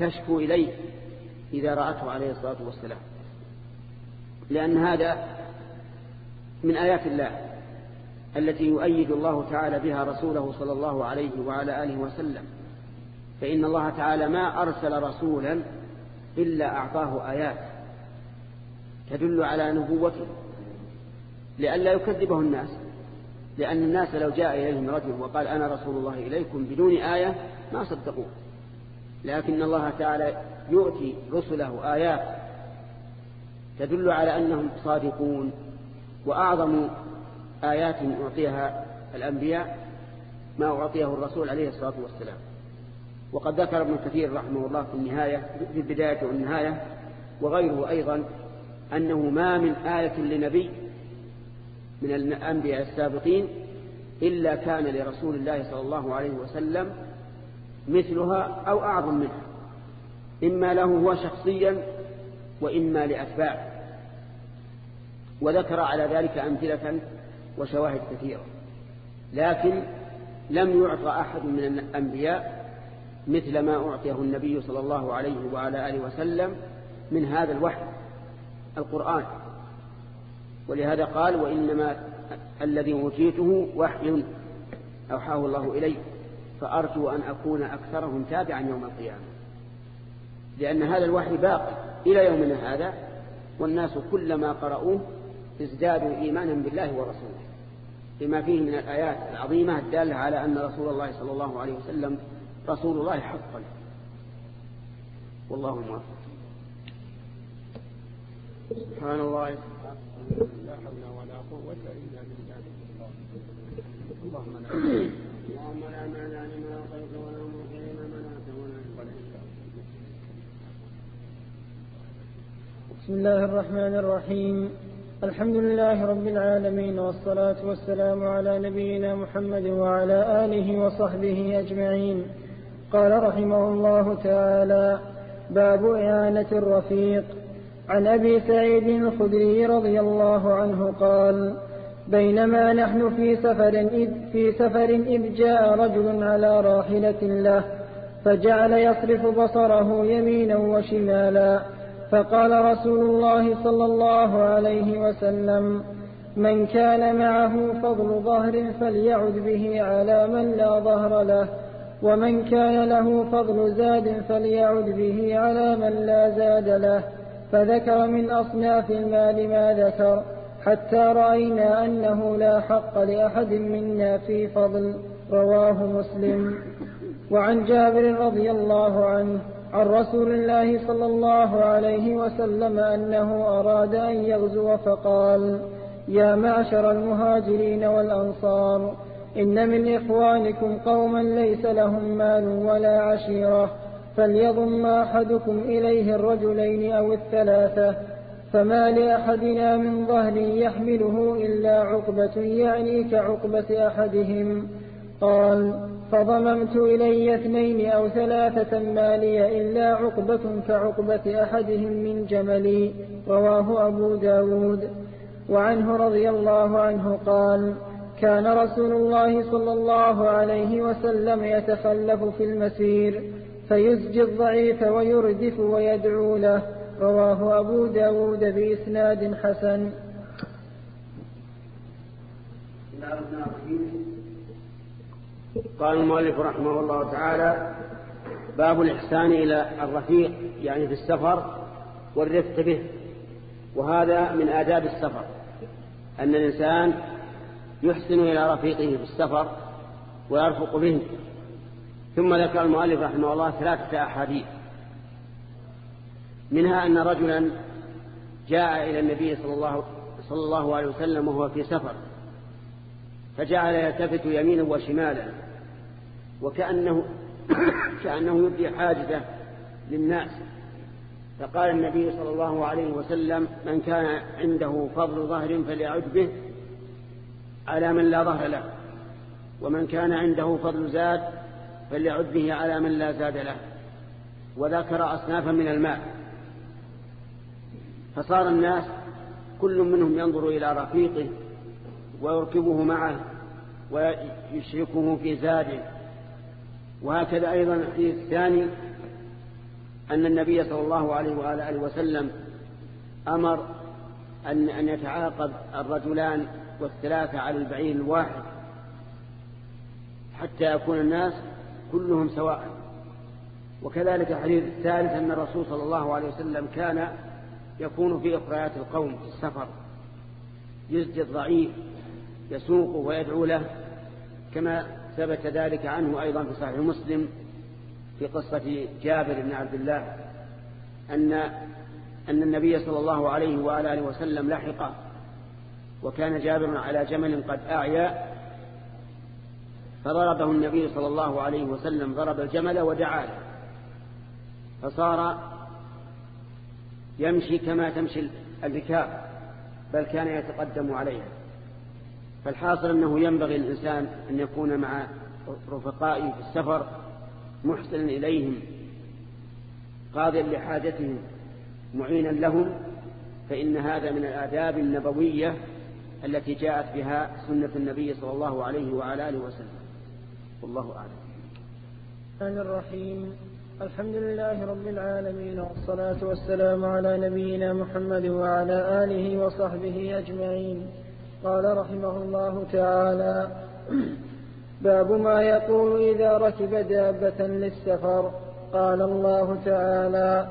تشكو إليه إذا رأته عليه الصلاة والسلام. لأن هذا من آيات الله التي يؤيد الله تعالى بها رسوله صلى الله عليه وعلى آله وسلم. فإن الله تعالى ما أرسل رسولا إلا أعطاه آيات تدل على نبوته لئلا يكذبه الناس لأن الناس لو جاء إليهم رجل وقال أنا رسول الله إليكم بدون آية ما صدقوه. لكن الله تعالى يؤتي رسله آيات تدل على أنهم صادقون وأعظم آيات أعطيها الأنبياء ما أعطيه الرسول عليه الصلاة والسلام. وقد ذكر ابن كثير رحمه الله في النهاية في البداية والنهاية وغيره أيضا أنه ما من آية لنبي من الأنبياء السابقين إلا كان لرسول الله صلى الله عليه وسلم مثلها أو أعظم منها. إما له هو شخصيا وإما لأتباعه. وذكر على ذلك أمثلة وشواهد كثيرة. لكن لم يعطى أحد من الأنبياء مثل ما أعطيه النبي صلى الله عليه وعلى آله وسلم من هذا الوحي القرآن. ولهذا قال وإنما الذي أوتيته وحي أوحاه الله إلي فأرجو أن أكون أكثرهم تابعا يوم القيامة. لأن هذا الوحي باق إلى يومنا هذا والناس كلما قرأوه ازدادوا إيمانا بالله ورسوله. بما فيه من الآيات العظيمة الدالة على أن رسول الله صلى الله عليه وسلم رسول الله حقا. والله موفق. سبحان الله. لا حول ولا قوة إلا بالله. اللهم لا مانع لما أعطيت ولا مطيع لما منعت ولا بسم الله الرحمن الرحيم. الحمد لله رب العالمين والصلاة والسلام على نبينا محمد وعلى آله وصحبه أجمعين. قال رحمه الله تعالى باب إعانة الرفيق. عن أبي سعيد الخدري رضي الله عنه قال بينما نحن في سفر إذ, في سفر إذ جاء رجل على راحلة له فجعل يصرف بصره يمينا وشمالا فقال رسول الله صلى الله عليه وسلم من كان معه فضل ظهر فليعد به على من لا ظهر له ومن كان له فضل زاد فليعد به على من لا زاد له. فذكر من أصناف المال ما ذكر حتى رأينا أنه لا حق لأحد منا في فضل رواه مسلم. وعن جابر رضي الله عنه عن رسول الله صلى الله عليه وسلم أنه أراد أن يغزو فقال يا معشر المهاجرين والأنصار إن من إخوانكم قوما ليس لهم مال ولا عشيرة فليضم أحدكم إليه الرجلين أو الثلاثة فما لأحدنا من ظهر يحمله إلا عقبة يعني كعقبة أحدهم. قال فضممت إلي اثنين أو ثلاثة ما لي إلا عقبة كعقبة أحدهم من جملي رواه أبو داود. وعنه رضي الله عنه قال كان رسول الله صلى الله عليه وسلم يتخلف في المسير فيزجي الضعيف ويردف ويدعو له رواه أبو داود بإسناد حسن. قال المؤلف رحمه الله تعالى باب الإحسان إلى الرفيق يعني في السفر والرفق به. وهذا من آداب السفر أن الإنسان يحسن إلى رفيقه في السفر ويرفق به. ثم ذكر المؤلف رحمه الله ثلاثة أحاديث منها أن رجلا جاء إلى النبي صلى الله, صلى الله عليه وسلم وهو في سفر فجعل يلتفت يمينا وشمالا وكأنه كأنه يبدي حاجته للناس. فقال النبي صلى الله عليه وسلم من كان عنده فضل ظهر فليعد به على من لا ظهر له ومن كان عنده فضل زاد فليعد به على من لا زاد له. وذكر أصنافا من الماء فصار الناس كل منهم ينظر إلى رفيقه ويركبه معه ويشركه في زاده. وهكذا أيضا الحديث الثاني أن النبي صلى الله عليه وآله وسلم أمر أن أن يتعاقب الرجلان والثلاثة على البعير الواحد حتى يكون الناس كلهم سواء. وكذلك الحديث الثالث أن الرسول صلى الله عليه وسلم كان يكون في إخريات القوم في السفر يزجي الضعيف يسوقه ويدعو له كما ثبت ذلك عنه أيضا في صحيح مسلم في قصة جابر بن عبد الله أن أن النبي صلى الله عليه وآله وسلم لحقه وكان جابر على جمل قد أعيا فضربه النبي صلى الله عليه وسلم ضرب الجمل ودعا له فصار يمشي كما تمشي الركاب بل كان يتقدم عليها. فالحاصل أنه ينبغي الإنسان أن يكون مع رفقائه في السفر محسنا إليهم قاضيا لحاجتهم معينا لهم فإن هذا من الآداب النبوية التي جاءت بها سنة النبي صلى الله عليه وعلى آله وسلم. والله أعلم. الرحمن الرحيم. الحمد لله رب العالمين والصلاة والسلام على نبينا محمد وعلى آله وصحبه أجمعين. قال رحمه الله تعالى باب ما يقول إذا ركب دابة للسفر. قال الله تعالى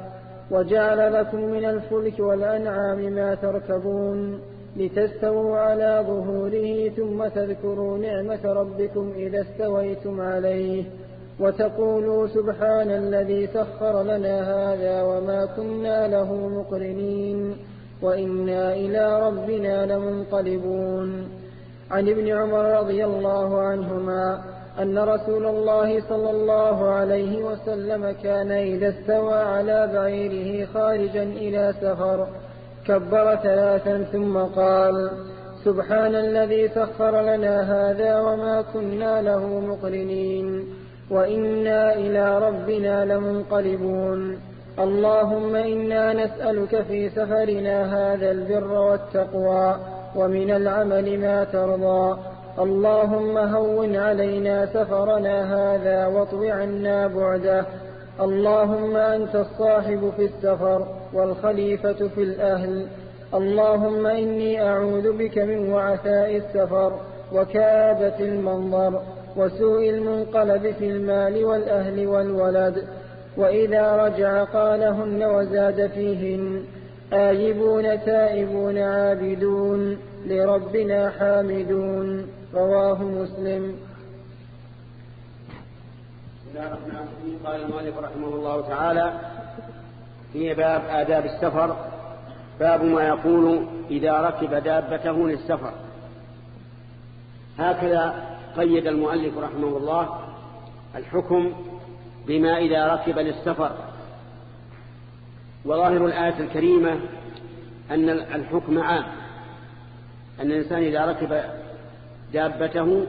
وجعل لكم من الفلك والأنعام ما تركبون لتستووا على ظهوره ثم تذكروا نعمة ربكم إذا استويتم عليه وتقولوا سبحان الذي سخر لنا هذا وما كنا له مقرنين. وإنا إلى ربنا لمنقلبون. عن ابن عمر رضي الله عنهما أن رسول الله صلى الله عليه وسلم كان إذا استوى على بعيره خارجا إلى سفر كبر ثلاثا ثم قال سبحان الذي سخر لنا هذا وما كنا له مقرنين وإنا إلى ربنا لمنقلبون. اللهم إنا نسألك في سفرنا هذا البر والتقوى ومن العمل ما ترضى. اللهم هون علينا سفرنا هذا واطو عنا بعده. اللهم أنت الصاحب في السفر والخليفة في الأهل. اللهم إني أعوذ بك من وعثاء السفر وكآبة المنظر وسوء المنقلب في المال والأهل والولد. وإذا رجع قالهن وزاد فيهن آيبون تائبون عابدون لربنا حامدون. رواه مسلم. قال المؤلف رحمه الله تعالى في باب آداب السفر باب ما يقول إذا ركب دابته للسفر. هكذا قيد المؤلف رحمه الله الحكم بما إذا ركب للسفر. وظاهر الآية الكريمة أن الحكم عام. أن الإنسان إذا ركب دابته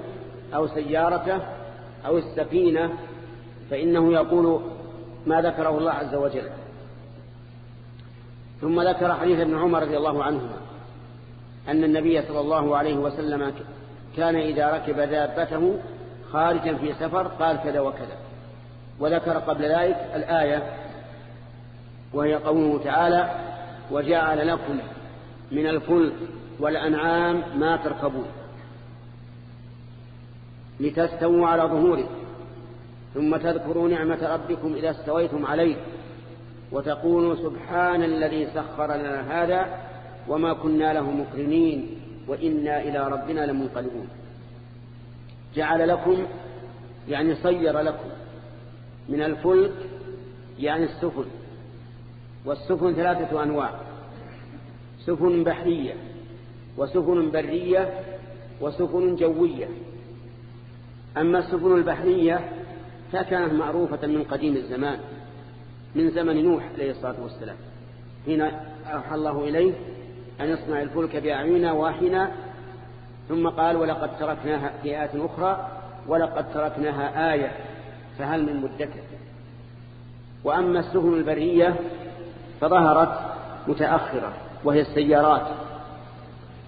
أو سيارته أو السفينة فإنه يقول ما ذكره الله عز وجل. ثم ذكر حديث ابن عمر رضي الله عنهما أن النبي صلى الله عليه وسلم كان إذا ركب دابته خارجا في سفر قال كذا وكذا. وذكر قبل ذلك الآية وهي قوله تعالى وجعل لكم من الفلك والأنعام ما تركبون لتستووا على ظهوره ثم تذكروا نعمة ربكم إذا استويتم عليه وتقولوا سبحان الذي سخر لنا هذا وما كنا له مقرنين وإنا إلى ربنا لمنقلبون. جعل لكم يعني صير لكم من الفلك يعني السفن. والسفن ثلاثة أنواع. سفن بحرية وسفن برية وسفن جوية. أما السفن البحرية فكانت معروفة من قديم الزمان من زمن نوح عليه الصلاة والسلام. حين أوحى الله إليه أن يصنع الفلك بأعيننا وإحنا ثم قال ولقد تركناها في آيات أخرى ولقد تركناها آية فهل من مدكر؟ وأما السفن البرية فظهرت متأخرة وهي السيارات.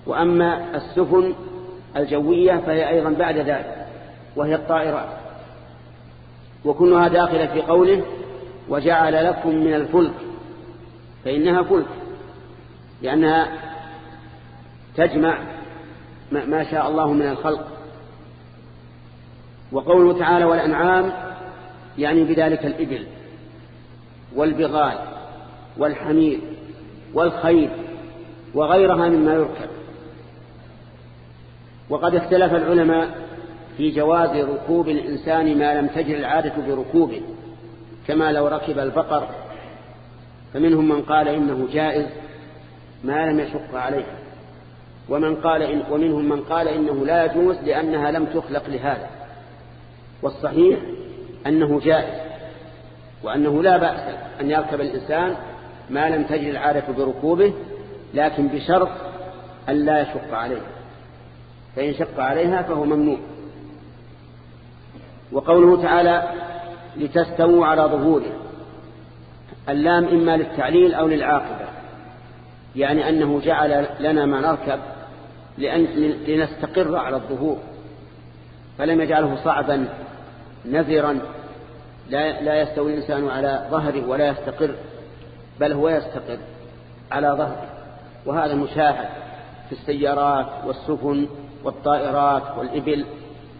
وأما السفن الجوية فهي أيضا بعد ذلك وهي الطائرات. وكلها داخلة في قوله وجعل لكم من الفلك فإنها فلك لأنها تجمع ما شاء الله من الخلق. وقوله تعالى والأنعام يعني بذلك الإبل والبغال والحمير والخيل وغيرها مما يركب. وقد اختلف العلماء في جواز ركوب الإنسان ما لم تجر العادة بركوبه كما لو ركب البقر. فمنهم من قال إنه جائز ما لم يشق عليه. ومن قال إن ومنهم من قال إنه لا يجوز لأنها لم تخلق لهذا. والصحيح أنه جائز وأنه لا بأس أن يركب الإنسان ما لم تجري العادة بركوبه لكن بشرط أن لا يشق عليه. فإن شق عليها فهو ممنوع. وقوله تعالى لتستووا على ظهوره اللام إما للتعليل أو للعاقبة. يعني أنه جعل لنا ما نركب لأن لنستقر على الظهور فلم يجعله صعبا نذرا لا, لا يستوي الإنسان على ظهره ولا يستقر بل هو يستقر على ظهره وهذا مشاهد في السيارات والسفن والطائرات والإبل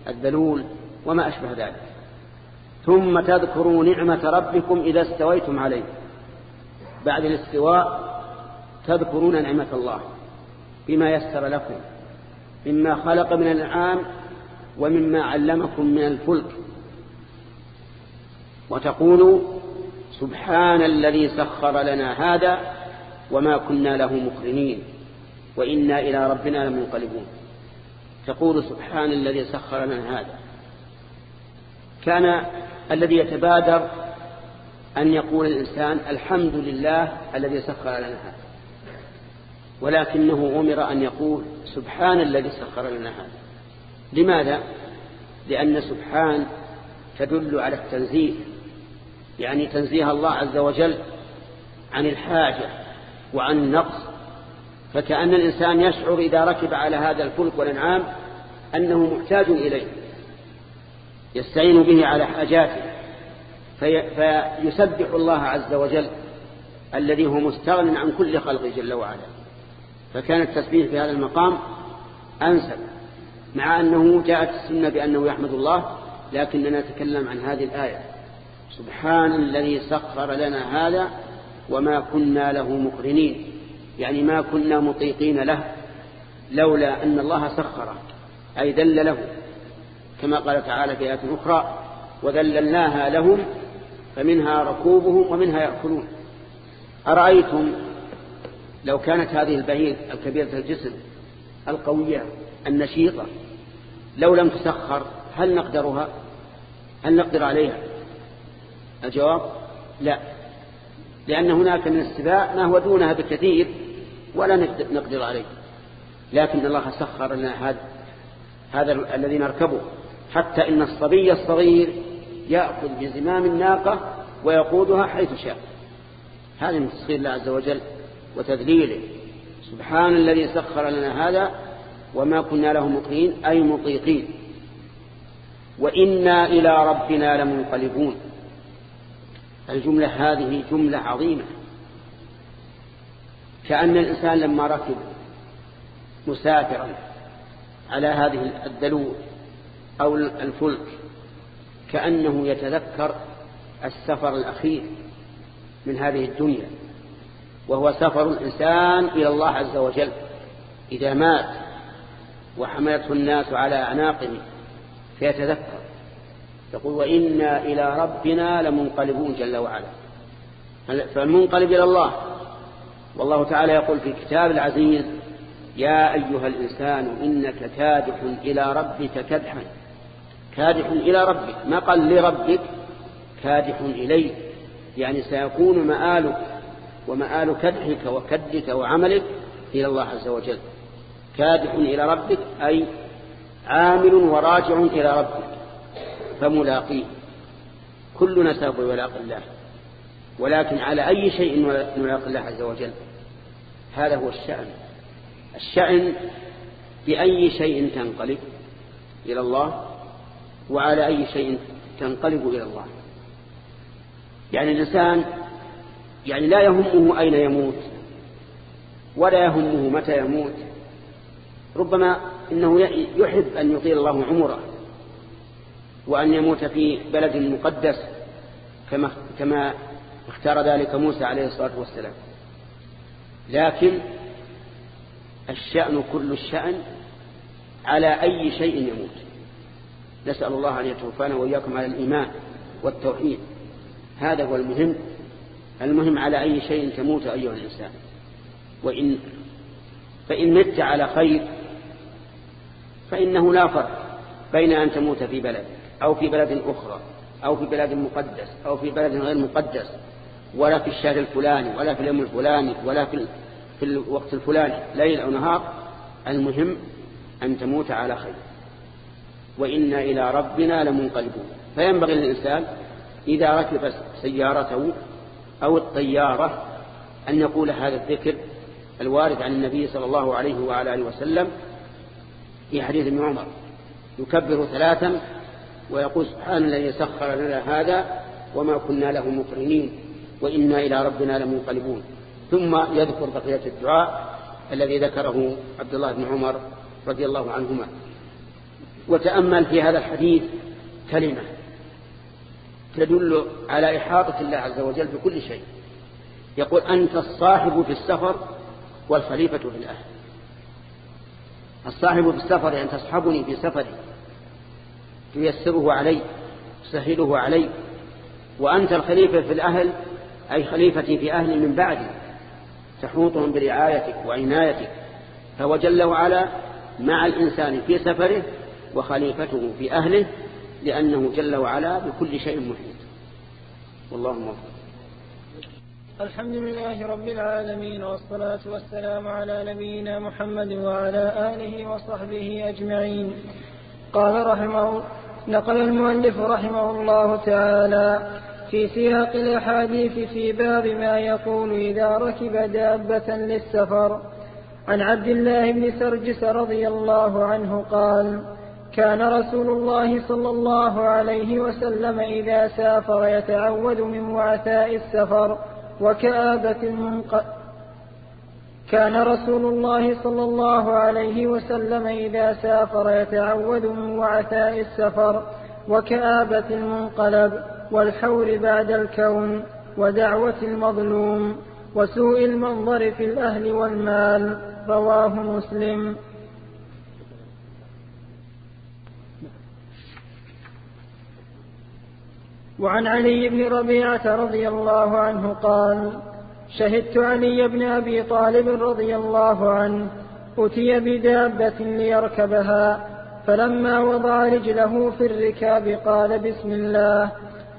الذلول وما أشبه ذلك. ثم تذكروا نعمة ربكم إذا استويتم عليه. بعد الاستواء تذكرون نعمة الله بما يسر لكم مما خلق من الأنعام ومما علمكم من الفلك. وتقولوا سبحان الذي سخر لنا هذا وما كنا له مقرنين وإنا إلى ربنا لمنقلبون. تقول سبحان الذي سخر لنا هذا. كان الذي يتبادر أن يقول الإنسان الحمد لله الذي سخر لنا هذا. ولكنه أمر أن يقول سبحان الذي سخر لنا هذا. لماذا؟ لأن سبحان تدل على التنزيه. يعني تنزيه الله عز وجل عن الحاجة وعن النقص. فكأن الإنسان يشعر إذا ركب على هذا الفلك والأنعام أنه محتاج إليه يستعين به على حاجاته في فيسبح الله عز وجل الذي هو مستغن عن كل خلقه جل وعلا. فكان التسبيح في هذا المقام أنسب مع أنه جاءت السنة بأنه يحمد الله لكننا نتكلم عن هذه الآية. سبحان الذي سخر لنا هذا وما كنا له مقرنين. يعني ما كنا مطيقين له لولا أن الله سخره أي دل له كما قال تعالى في آية أخرى وذللناها لهم فمنها ركوبهم ومنها يأكلون. أرأيتم لو كانت هذه البعير الكبيرة الجسم القوية النشيطة لو لم تسخر هل نقدرها؟ هل نقدر عليها؟ الجواب لا. لأن هناك من السباع ما هو دونها بكثير ولا نقدر عليه. لكن الله سخر لنا هذا هذا الذي نركبه حتى إن الصبي الصغير يأخذ بزمام الناقة ويقودها حيث شاء. هذا من تسخير الله عز وجل وتذليله. سبحان الذي سخر لنا هذا وما كنا له مقرين أي مطيقين. وإنا إلى ربنا لمنقلبون. الجملة هذه جملة عظيمة. كأن الإنسان لما ركب مسافرا على هذه الدلول أو الفلك كأنه يتذكر السفر الأخير من هذه الدنيا وهو سفر الإنسان إلى الله عز وجل. إذا مات وحملته الناس على أعناقه فيتذكر. يقول وإنا إلى ربنا لمنقلبون جل وعلا. فالمنقلب إلى الله. والله تعالى يقول في كتاب العزيز يا أيها الإنسان إنك كادح إلى ربك كدحا. كادح إلى ربك. ما قال لربك؟ كادح إليه يعني سيكون مآلك ومآل كدحك وكدك وعملك إلى الله عز وجل. كادح إلى ربك أي عامل وراجع إلى ربك. فملاقيه. كلنا سوف يلاقي الله. ولكن على أي شيء نلاقي الله عز وجل؟ هذا هو الشأن. الشأن بأي شيء تنقلب إلى الله وعلى أي شيء تنقلب إلى الله. يعني الإنسان يعني لا يهمه أين يموت ولا يهمه متى يموت. ربما إنه يحب أن يطيل الله عمره. وأن يموت في بلد مقدس كما, كما اختار ذلك موسى عليه الصلاة والسلام. لكن الشأن كل الشأن على أي شيء يموت. نسأل الله أن يتوفانا وإياكم على الإيمان والتوحيد. هذا هو المهم. المهم على أي شيء تموت أيها الإنسان. وإن فإن مت على خير فإنه لا فرق بين أن تموت في بلد أو في بلد أخرى أو في بلد مقدس أو في بلد غير مقدس ولا في الشهر الفلاني ولا في اليوم الفلاني ولا في في الوقت الفلاني ليل أو نهار المهم أن تموت على خير. وإنا إلى ربنا لمنقلبون. فينبغي للإنسان إذا ركب سيارته أو الطيارة أن يقول هذا الذكر الوارد عن النبي صلى الله عليه وعلى آله وسلم في حديث ابن عمر يكبر ثلاثا ويقول سبحان الذي سخر لنا هذا وما كنا له مقرنين وإنا إلى ربنا لمنقلبون. ثم يذكر بقية الدعاء الذي ذكره عبد الله بن عمر رضي الله عنهما. وتأمل في هذا الحديث كلمة تدل على إحاطة الله عز وجل بكل شيء. يقول أنت الصاحب في السفر والخليفة في الأهل. الصاحب في السفر يعني تصحبني في سفري. تيسره علي تسهله علي وأنت الخليفة في الأهل أي خليفتي في أهلي من بعدي تحوطهم برعايتك وعنايتك. فهو جل وعلا مع الإنسان في سفره وخليفته في أهله لأنه جل وعلا بكل شيء محيط. والله موفق. الحمد لله رب العالمين والصلاة والسلام على نبينا محمد وعلى آله وصحبه أجمعين. قال رحمه نقل المؤلف رحمه الله تعالى في سياق الأحاديث في باب ما يقول إذا ركب دابة للسفر. عن عبد الله بن سرجس رضي الله عنه قال كان رسول الله صلى الله عليه وسلم إذا سافر يتعود من وعثاء السفر وكآبة المنق كان رسول الله صلى الله عليه وسلم إذا سافر يتعود من وعثاء السفر وكآبة المنقلب والحور بعد الكون ودعوة المظلوم وسوء المنظر في الأهل والمال. رواه مسلم. وعن علي بن ربيعة رضي الله عنه قال شهدت علي بن أبي طالب رضي الله عنه أتي بدابة ليركبها فلما وضع رجله في الركاب قال بسم الله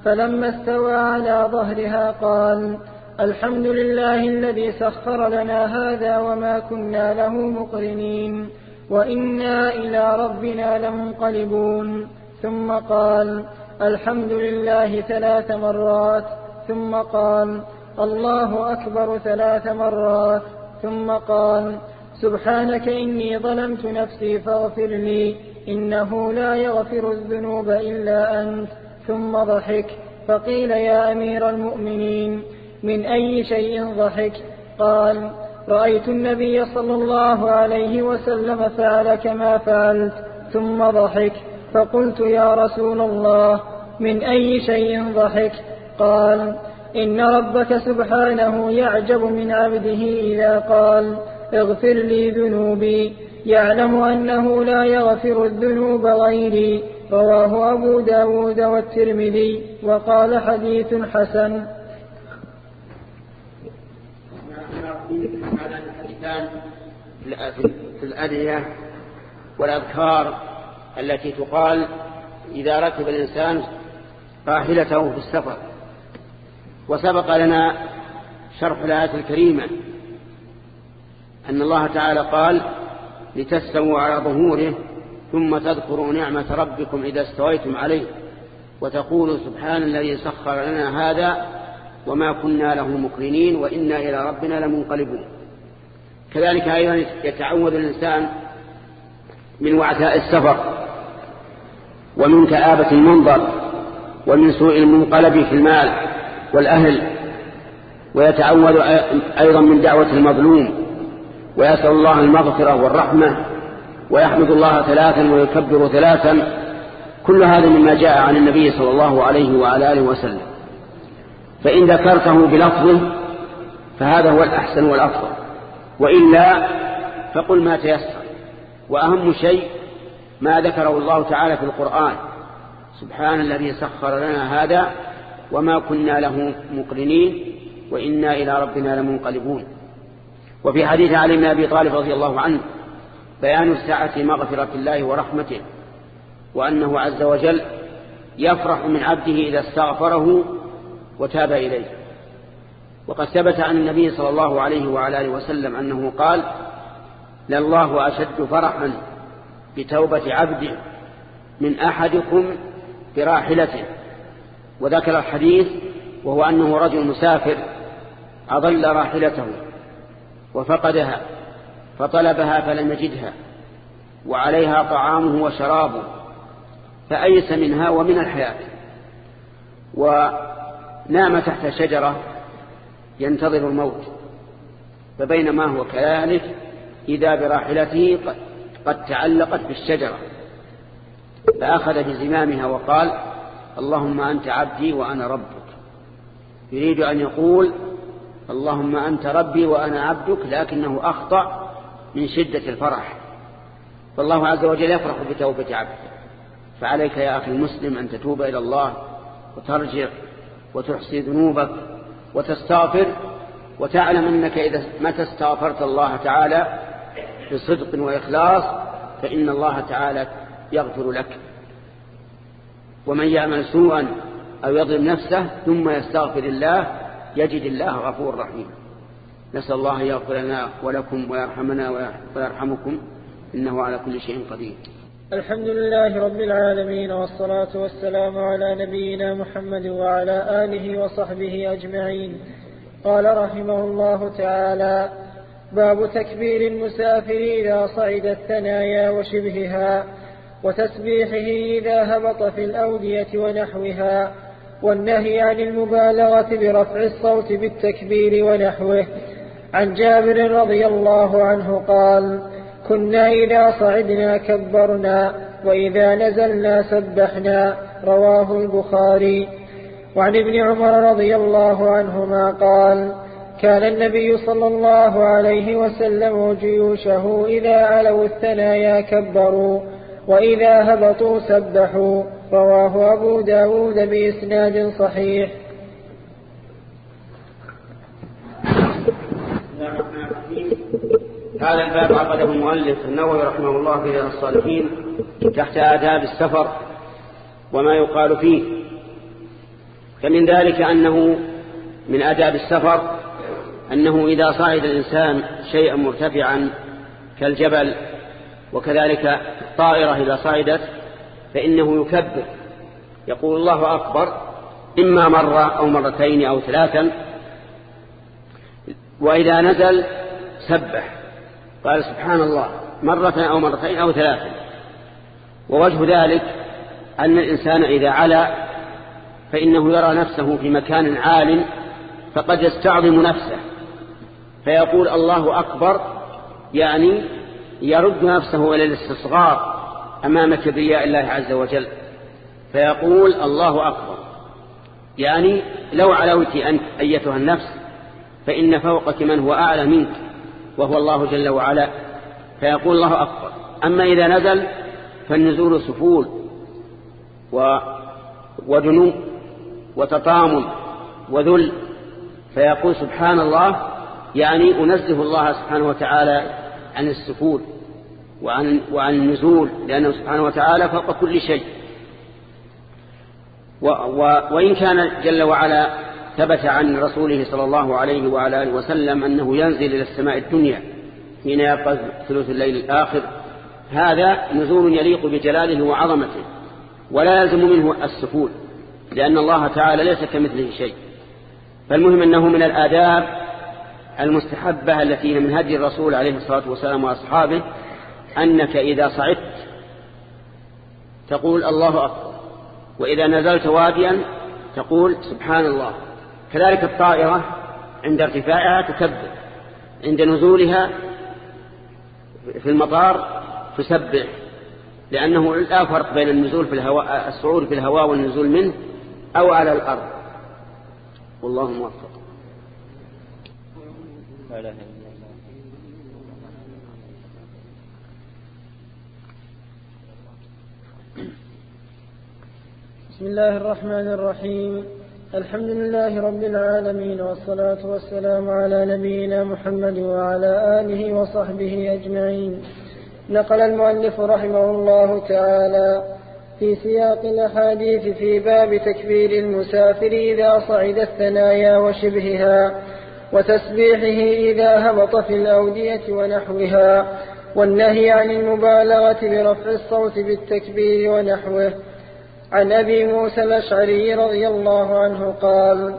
فلما استوى على ظهرها قال الحمد لله الذي سخر لنا هذا وما كنا له مقرنين وإنا إلى ربنا لمنقلبون. ثم قال الحمد لله ثلاث مرات. ثم قال الله أكبر ثلاث مرات. ثم قال سبحانك إني ظلمت نفسي فاغفر لي إنه لا يغفر الذنوب إلا أنت. ثم ضحك. فقيل يا أمير المؤمنين من أي شيء ضحك؟ قال رأيت النبي صلى الله عليه وسلم فعل كما فعلت. ثم ضحك. فقلت يا رسول الله من أي شيء ضحك؟ قال إن ربك سبحانه يعجب من عبده إذا قال اغفر لي ذنوبي يعلم أنه لا يغفر الذنوب غيري. رواه أبو داود والترمذي وقال حديث حسن. في الأدعية والأذكار التي تقال إذا ركب الإنسان راحلته في السفر. وسبق لنا شرح الآية الكريمة أن الله تعالى قال لتستووا على ظهوره ثم تذكروا نعمة ربكم إذا استويتم عليه وتقولوا سبحان الذي سخر لنا هذا وما كنا له مقرنين وإنا إلى ربنا لمنقلبون. كذلك أيضا يتعود الإنسان من وعثاء السفر ومن كآبة المنظر ومن سوء المنقلب في المال والأهل ويتعود أيضا من دعوة المظلوم ويسأل الله المغفرة والرحمة ويحمد الله ثلاثا ويكبر ثلاثا كل هذا مما جاء عن النبي صلى الله عليه وعلى آله وسلم. فإن ذكرته بلفظه فهذا هو الأحسن والأفضل. وإلا فقل ما تيسر. وأهم شيء ما ذكره الله تعالى في القرآن. سبحان الذي سخر لنا هذا وما كنا له مقرنين وإنا إلى ربنا لمنقلبون. وفي حديث علي بن أبي طالب رضي الله عنه بيان الساعة مغفرة الله ورحمته وأنه عز وجل يفرح من عبده إذا استغفره وتاب إليه. وقد ثبت عن النبي صلى الله عليه وعلى آله وسلم أنه قال لله أشد فرحا بتوبة عبد من أحدكم براحلته. وذكر الحديث وهو أنه رجل مسافر أضل راحلته وفقدها فطلبها فلم يجدها وعليها طعامه وشرابه فأيس منها ومن الحياة ونام تحت شجرة ينتظر الموت فبينما هو كذلك إذا براحلته قد تعلقت بالشجرة فأخذ بزمامها وقال اللهم أنت عبدي وأنا ربك. يريد أن يقول اللهم أنت ربي وأنا عبدك لكنه أخطأ من شدة الفرح. فالله عز وجل يفرح بتوبة عبده. فعليك يا أخي المسلم أن تتوب إلى الله وترجع وتحصي ذنوبك وتستغفر وتعلم أنك إذا متى استغفرت الله تعالى بصدق وإخلاص فإن الله تعالى يغفر لك. ومن يعمل سوءا أو يظلم نفسه ثم يستغفر الله يجد الله غفور رحيم. نسأل الله يغفر لنا ولكم ويرحمنا ويرحمكم إنه على كل شيء قدير. الحمد لله رب العالمين والصلاة والسلام على نبينا محمد وعلى آله وصحبه أجمعين. قال رحمه الله تعالى باب تكبير المسافر إذا صعد الثنايا وشبهها. وتسبيحه إذا هبط في الأودية ونحوها والنهي عن المبالغة برفع الصوت بالتكبير ونحوه. عن جابر رضي الله عنه قال كنا إذا صعدنا كبرنا وإذا نزلنا سبحنا. رواه البخاري. وعن ابن عمر رضي الله عنهما قال كان النبي صلى الله عليه وسلم وجيوشه إذا علوا الثنايا كبروا وإذا هبطوا سبحوا. رواه أبو داود بإسناد صحيح. هذا الباب عقده المؤلف النووي رحمه الله في الصالحين تحت آداب السفر وما يقال فيه. فمن ذلك أنه من آداب السفر أنه إذا صعد الإنسان شيئا مرتفعا كالجبل وكذلك الطائرة إذا صعدت فإنه يكبر. يقول الله أكبر إما مرة أو مرتين أو ثلاثا. وإذا نزل سبح. قال سبحان الله مرة أو مرتين أو ثلاثا. ووجه ذلك أن الإنسان إذا علا فإنه يرى نفسه في مكان عال فقد يستعظم نفسه. فيقول الله أكبر يعني يرد نفسه إلى الاستصغار أمام كبرياء الله عز وجل. فيقول الله أكبر. يعني لو علوت أنت أيتها النفس فإن فوقك من هو أعلى منك وهو الله جل وعلا. فيقول الله أكبر. أما إذا نزل فالنزول سفول و ودنو وتطامن وذل. فيقول سبحان الله يعني أنزه الله سبحانه وتعالى عن السفول وعن, وعن النزول لأنه سبحانه وتعالى فوق كل شيء. و و وإن كان جل وعلا ثبت عن رسوله صلى الله عليه وعلى آله وسلم أنه ينزل إلى السماء الدنيا حين يبقى ثلث الليل الآخر هذا نزول يليق بجلاله وعظمته ولا يلزم منه السفول لأن الله تعالى ليس كمثله شيء. فالمهم أنه من الآداب المستحبة التي من هدي الرسول عليه الصلاة والسلام وأصحابه أنك إذا صعدت تقول الله أكبر وإذا نزلت واديا تقول سبحان الله. كذلك الطائرة عند ارتفاعها تكبر عند نزولها في المطار تسبح لأنه لا فرق بين النزول في الهواء الصعود في الهواء والنزول منه أو على الأرض. والله موفق. لا إله بسم الله الرحمن الرحيم. الحمد لله رب العالمين والصلاة والسلام على نبينا محمد وعلى آله وصحبه أجمعين. نقل المؤلف رحمه الله تعالى في سياق الأحاديث في باب تكبير المسافر إذا صعد الثنايا وشبهها وتسبيحه إذا هبط في الأودية ونحوها والنهي عن المبالغة برفع الصوت بالتكبير ونحوه. عن أبي موسى الأشعري رضي الله عنه قال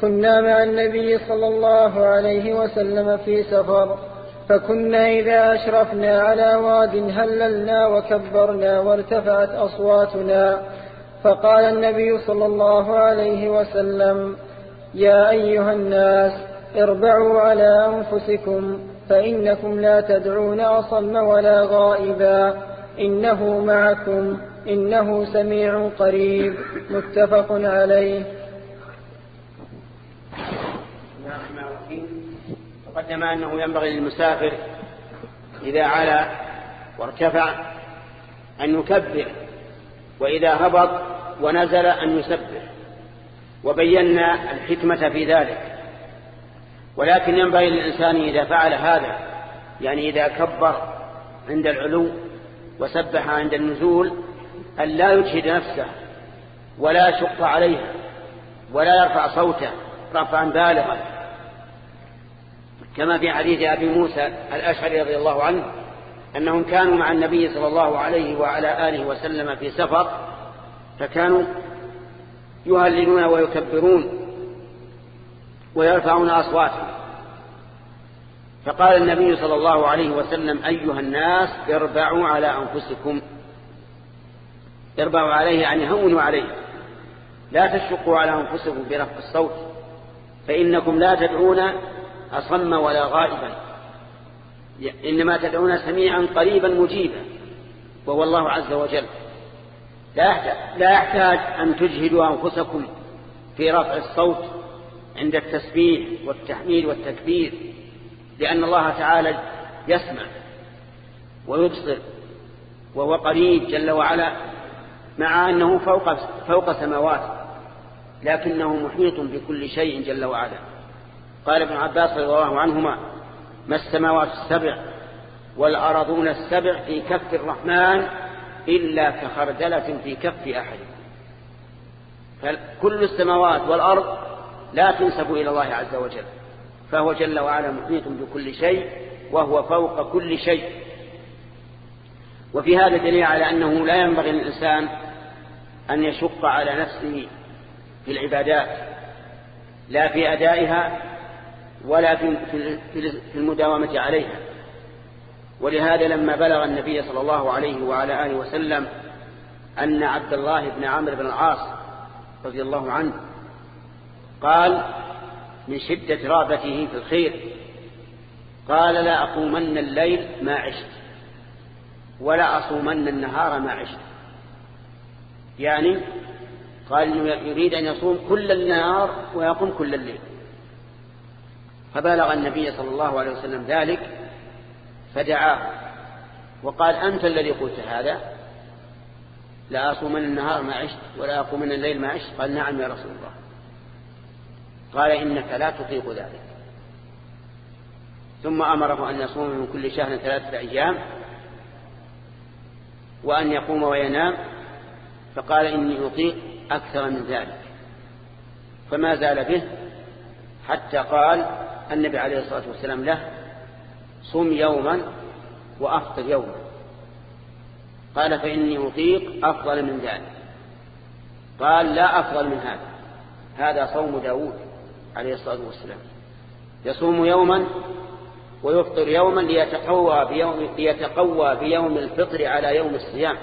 كنا مع النبي صلى الله عليه وسلم في سفر فكنا إذا أشرفنا على واد هللنا وكبرنا وارتفعت أصواتنا. فقال النبي صلى الله عليه وسلم يا أيها الناس اربعوا على أنفسكم فإنكم لا تدعون أصم ولا غائبا. إنه معكم إنه سميع قريب. متفق عليه. تقدم أنه ينبغي للمسافر إذا علا وارتفع أن يكبر وإذا هبط ونزل أن يسبح. وبينا الحكمة في ذلك. ولكن ينبغي للإنسان إذا فعل هذا يعني إذا كبر عند العلو وسبح عند النزول أن لا يجهد نفسه ولا يشق عليها ولا يرفع صوته رفعا بالغا. كما في حديث أبي موسى الأشعري رضي الله عنه أنهم كانوا مع النبي صلى الله عليه وعلى آله وسلم في سفر فكانوا يهللون ويكبرون. ويرفعون أصواتهم. فقال النبي صلى الله عليه وسلم أيها الناس اربعوا على أنفسكم. اربعوا عليه يعني هونوا عليه. لا تشقوا على أنفسكم برفع الصوت فإنكم لا تدعون أصم ولا غائبا. إنما تدعون سميعا قريبا مجيبا وهو الله عز وجل. لا يحتاج أن تجهدوا أنفسكم في رفع الصوت. عند التسبيح والتحميل والتكبير لأن الله تعالى يسمع ويبصر وهو قريب جل وعلا مع أنه فوق, فوق سماوات لكنه محيط بكل شيء جل وعلا. قال ابن عباس رضي الله عنهما ما السماوات السبع والأرضون السبع في كف الرحمن إلا كخردلة في كف أحد. فكل السماوات والأرض لا تنسب إلى الله عز وجل. فهو جل وعلا محيط بكل شيء وهو فوق كل شيء. وفي هذا دليل على أنه لا ينبغي للإنسان أن يشق على نفسه في العبادات لا في أدائها ولا في المداومة عليها. ولهذا لما بلغ النبي صلى الله عليه وعلى آله وسلم أن عبد الله بن عمرو بن العاص رضي الله عنه قال من شدة رابته في الخير قال لا أقومن الليل ما عشت ولا أصومن النهار ما عشت. يعني قال إنه يريد أن يصوم كل النهار ويقوم كل الليل. فبلغ النبي صلى الله عليه وسلم ذلك فدعاه وقال أنت الذي قلت هذا؟ لا أصومن النهار ما عشت ولا أقومن الليل ما عشت. قال نعم يا رسول الله. قال إنك لا تطيق ذلك. ثم أمره أن يصوم من كل شهر ثلاثة أيام وأن يقوم وينام فقال إني أطيق أكثر من ذلك. فما زال به حتى قال النبي عليه الصلاة والسلام له صم يوما وأفطر يوما. قال فإني أطيق أفضل من ذلك. قال لا أفضل من هذا. هذا صوم داود. عليه الصلاة والسلام. يصوم يوما ويفطر يوما ليتقوى بيوم, ليتقوى بيوم الفطر على يوم الصيام.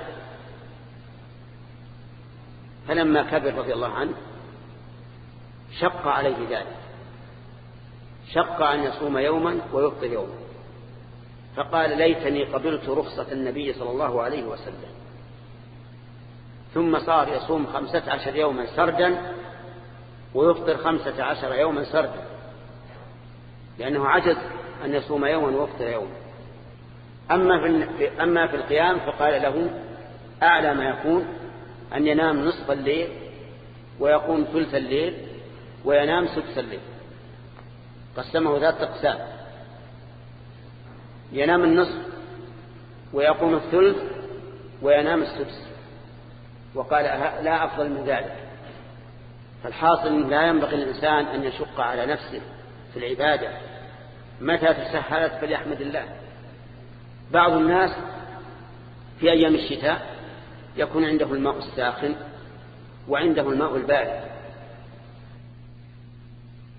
فلما كبر رضي الله عنه شق عليه ذلك. شق أن يصوم يوما ويفطر يوما. فقال ليتني قبلت رخصة النبي صلى الله عليه وسلم. ثم صار يصوم خمسة عشر يوما سردا ويفطر خمسة عشر يوما سردا. لأنه عجز أن يصوم يوما ويفطر يوما. أما في, أما في القيام فقال له أعلى ما يكون أن ينام نصف الليل ويقوم ثلث الليل وينام سدس الليل. قسمه ذات أقسام. ينام النصف ويقوم الثلث وينام السدس. وقال لا أفضل من ذلك. فالحاصل لا ينبغي للإنسان أن يشق على نفسه في العبادة متى تسهلت فليحمد الله. بعض الناس في أيام الشتاء يكون عنده الماء الساخن وعنده الماء البارد.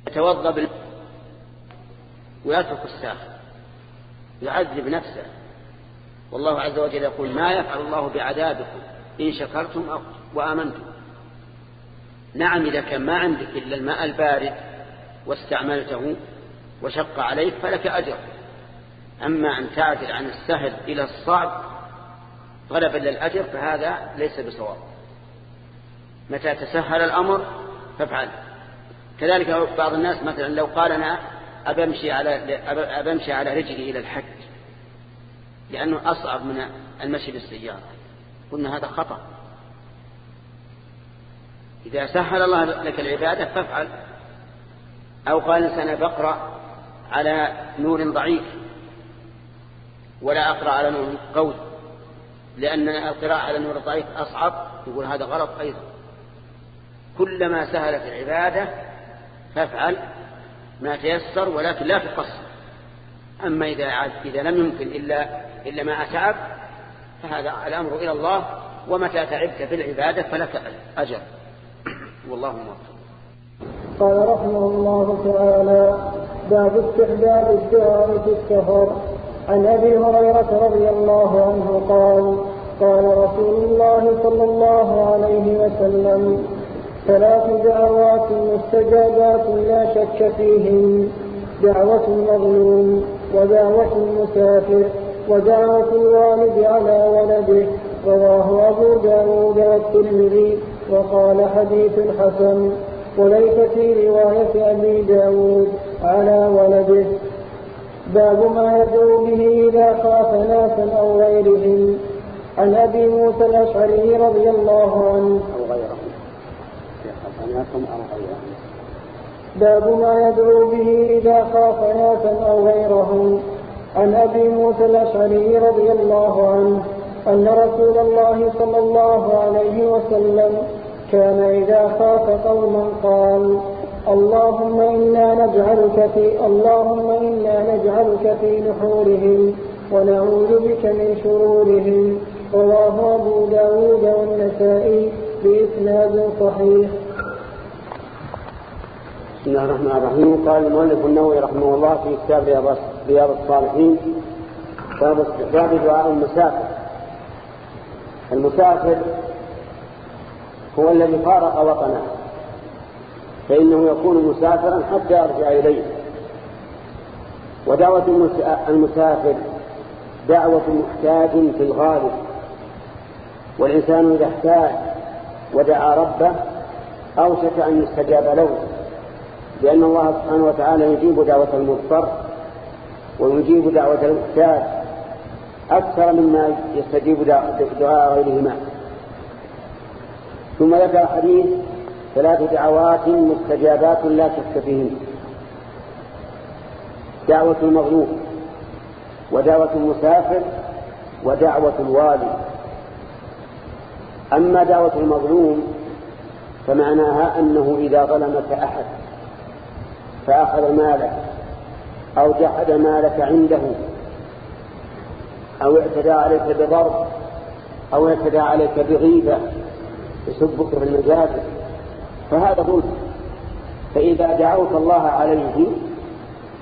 يتوضأ بال... ويترك الساخن. يعذب نفسه. والله عز وجل يقول ما يفعل الله بعذابكم إن شكرتم وآمنتم. نعم إذا كان ما عندك إلا الماء البارد واستعملته وشق عليك فلك أجر. أما أن تعدل عن السهل إلى الصعب طلبا للأجر فهذا ليس بصواب. متى تسهل الأمر فافعل. كذلك بعض الناس مثلا لو قال أنا أبمشي على, أبمشي على رجلي إلى الحج لأنه أصعب من المشي بالسيارة. قلنا هذا خطأ. إذا سهل الله لك العبادة فافعل. أو قال إنسان بقرأ على نور ضعيف ولا أقرأ على نور قوي لأن القراءة على نور ضعيف أصعب. يقول هذا غلط أيضا. كلما سهلت العبادة فافعل ما تيسر ولكن لا تقصر. أما إذا إذا لم يمكن إلا إلا ما تعب فهذا الأمر إلى الله. ومتى تعبت في العبادة فلك أجر. والله موفق. قال رحمه الله تعالى باب استحباب الدعاء في السفر. عن أبي هريرة رضي الله عنه قال قال رسول الله صلى الله عليه وسلم ثلاث دعوات مستجابات لا شك فيهن دعوة المظلوم ودعوة المسافر ودعوة الوالد على ولده. رواه أبو داود والترمذي. وقال حديث حسن وليس في رواية أبي داود على ولده. باب ما يدعو به إذا خاف ناسا أو غيرهم. عن أبي موسى الأشعري رضي الله عنه. أو غيرهم. باب ما يدعو به إذا خاف ناسا أو غيرهم. عن أبي موسى الأشعري رضي الله عنه. أن رسول الله صلى الله عليه وسلم كان إذا خاف قوما قال اللهم إنا نجعلك في اللهم إنا نجعلك في نحورهم ونعوذ بك من شرورهم. رواه أبو داود والنسائي بإسناد صحيح. بسم الله الرحمن الرحيم. قال المؤلف النووي رحمه الله في كتاب رياض الصالحين باب استحباب دعاء المسافر. المسافر هو الذي فارق وطنه فإنه يكون مسافرا حتى يرجع إليه. ودعوة المسافر دعوة محتاج في الغالب. والإنسان إذا احتاج ودعا ربه أوشك أن يستجاب له لأن الله سبحانه وتعالى يجيب دعوة المضطر ويجيب دعوة المحتاج. أكثر مما يستجيب دعاء غيرهما. ثم ذكر حديث ثلاث دعوات مستجابات لا شك فيهن. دعوة المظلوم ودعوة المسافر ودعوة الوالي. أما دعوة المظلوم فمعناها أنه إذا ظلمك أحد فأخذ مالك أو جحد مالك عنده أو اعتدى عليك بضرب أو اعتدى عليك بغيبة يسبك في المجالس فهذا ظلم. فإذا دعوت الله عليه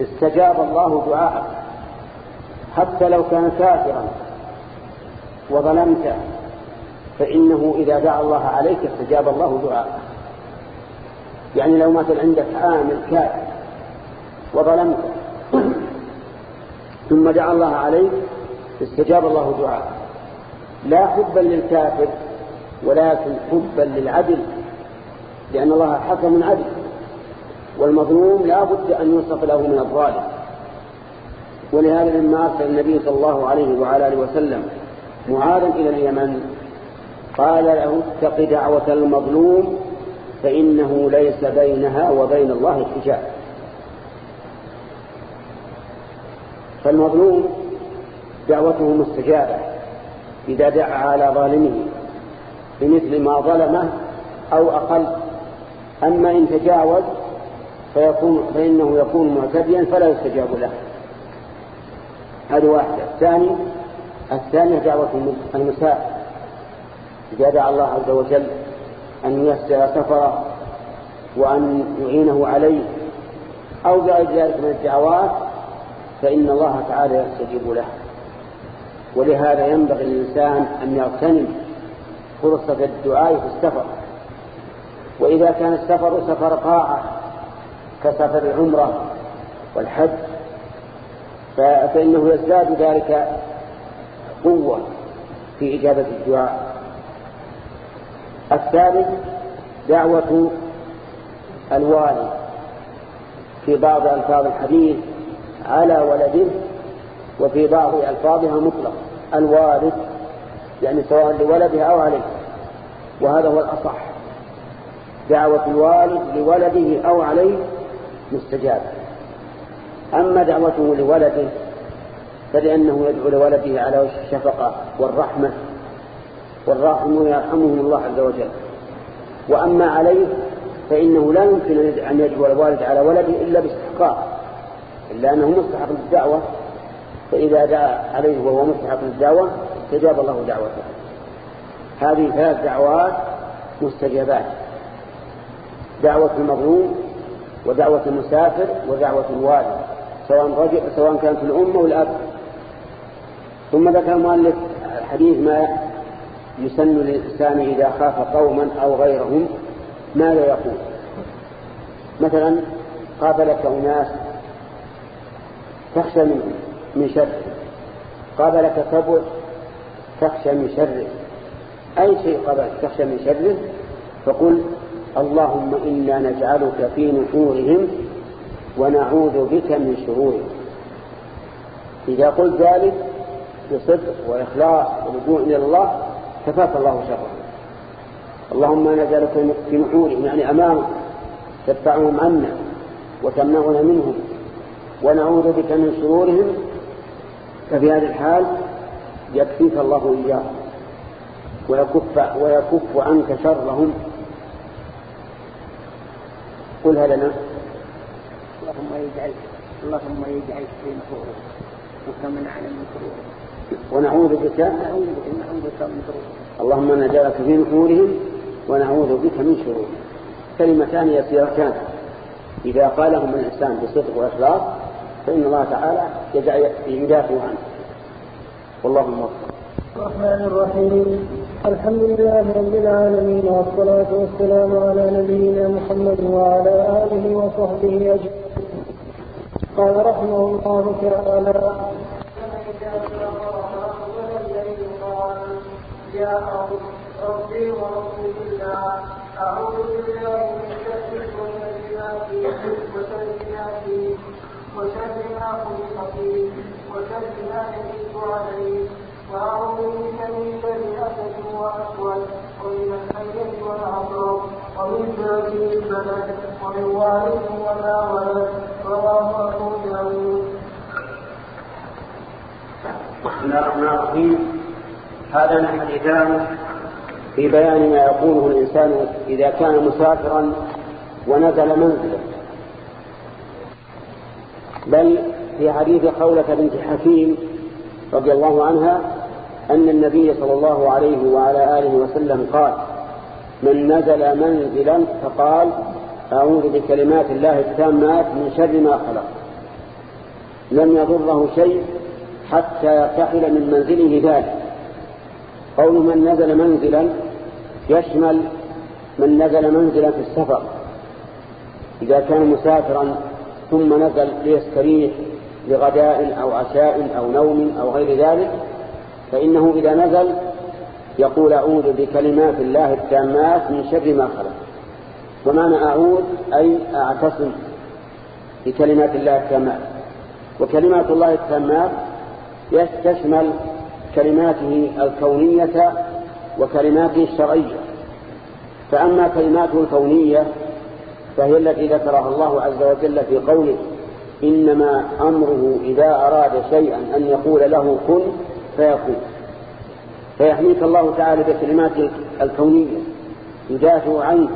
استجاب الله دعاءك. حتى لو كان كافرا وظلمت فإنه إذا دعا الله عليك استجاب الله دعاءك. يعني لو مثل عندك عامل كافر وظلمت ثم دعا الله عليك استجاب الله دعاءك لا حبا للكافر ولكن حبا للعدل لأن الله حكم عدل والمظلوم لا بد أن يوصف له من الظالم. ولهذا لما أرسل النبي صلى الله عليه وعلى آله وسلم معاذا إلى اليمن قال له اتق دعوة المظلوم فإنه ليس بينها وبين الله حجاب. فالمظلوم دعوته مستجابة إذا دعا على ظالمه بمثل ما ظلمه أو أقل. أما إن تجاوز فيكون فإنه يكون معتديا فلا يستجاب له. هذه واحدة الثاني الثانية دعوة المسافر إذا دعا الله عز وجل أن يسر سفره وأن يعينه عليه أو غير ذلك من الدعوات فإن الله تعالى يستجيب له. ولهذا ينبغي للإنسان أن يغتنم فرصة الدعاء في السفر. وإذا كان السفر سفر طاعة كسفر العمرة والحج فإنه يزداد ذلك قوة في إجابة الدعاء. الثالث دعوة الوالي في بعض ألفاظ الحديث على ولده وفي بعض ألفاظها مطلق. الوالد يعني سواء لولده أو عليه. وهذا هو الأصح. دعوة الوالد لولده أو عليه مستجابة أما دعوته لولده فلأنه يدعو لولده على وجه الشفقة والرحمة. والراحم يرحمهم الله عز وجل. وأما عليه فإنه لا يمكن أن يدعو الوالد على ولده إلا باستحقاق. إلا أنه مستحق للدعوة فإذا دعا عليه وهو مستحق للدعوة استجاب الله دعوته. هذه ثلاث دعوات مستجابات. دعوة المظلوم ودعوة المسافر ودعوة الوالد سواء رجل سواء كانت الأم أو الأب. ثم ذكر المؤلف الحديث ما يسن للإنسان إذا خاف قوما أو غيرهم ماذا يقول؟ مثلا قابلك أناس تخشى منهم من شره قابلك سبع تخشى من شره أي شيء قابلك تخشى من شره فقل اللهم إنا نجعلك في نحورهم ونعوذ بك من شرورهم. إذا قلت ذلك بصدق وإخلاص ولجوء إلى الله كفاك الله شره. اللهم نجعلك في نحورهم يعني أمامك تدفعهم عنا وتمنعنا منهم ونعوذ بك من شرورهم ففي هذه الحال يكفيك الله إياه ويكف, ويكف عنك شرهم. قلها لنا اللهم يجعل اللهم يجعل في نحورهم وكمن على من ونعوذ بك. نعوذ بك من شرورهم اللهم نجعلك في نحورهم ونعوذ بك من شرورهم كلمتان يسيرتان. إذا قالهما الإنسان بصدق وإخلاص فإن الله تعالى يدافع عنه والله موفق. الرحمن الرحيم. الحمد لله رب العالمين والصلاة والسلام على نبينا محمد وعلى آله وصحبه أجمعين. قال رحمه الله تعالى جاء ربي ورسول الله أعوذ بالله من شر وشر وشر وشر ما خلق فيه وشر ما يجد عليه وأعوذ بك من شر أسد وأسود ومن الحية والعقرب ومن ذات البلد ومن والد وما ولد. رواه أبو داود بسم الله الرحمن الرحيم. هذان الحديثان في بيان ما يقوله الإنسان إذا كان مسافرا ونزل منزلا بل في حديث خولة بنت حكيم رضي الله عنها أن النبي صلى الله عليه وعلى آله وسلم قال من نزل منزلا فقال أعوذ بكلمات الله التامات من شر ما خلق. لم يضره شيء حتى يرتحل من منزله ذلك. قول من نزل منزلا يشمل من نزل منزلا في السفر. إذا كان مسافرا ثم نزل ليستريح لغداء أو عشاء أو نوم أو غير ذلك فإنه إذا نزل يقول أعوذ بكلمات الله التامات من شر ما خلق. ومعنى أعود أي أعتصم بكلمات الله التامات. وكلمات الله التامات تشمل كلماته الكونية وكلماته الشرعية. فأما كلماته الكونية فهي التي ذكرها الله عز وجل في قوله إنما أمره إذا أراد شيئا أن يقول له كن فيكون. فيحميك الله تعالى بكلمات الكونية. يدافع عنك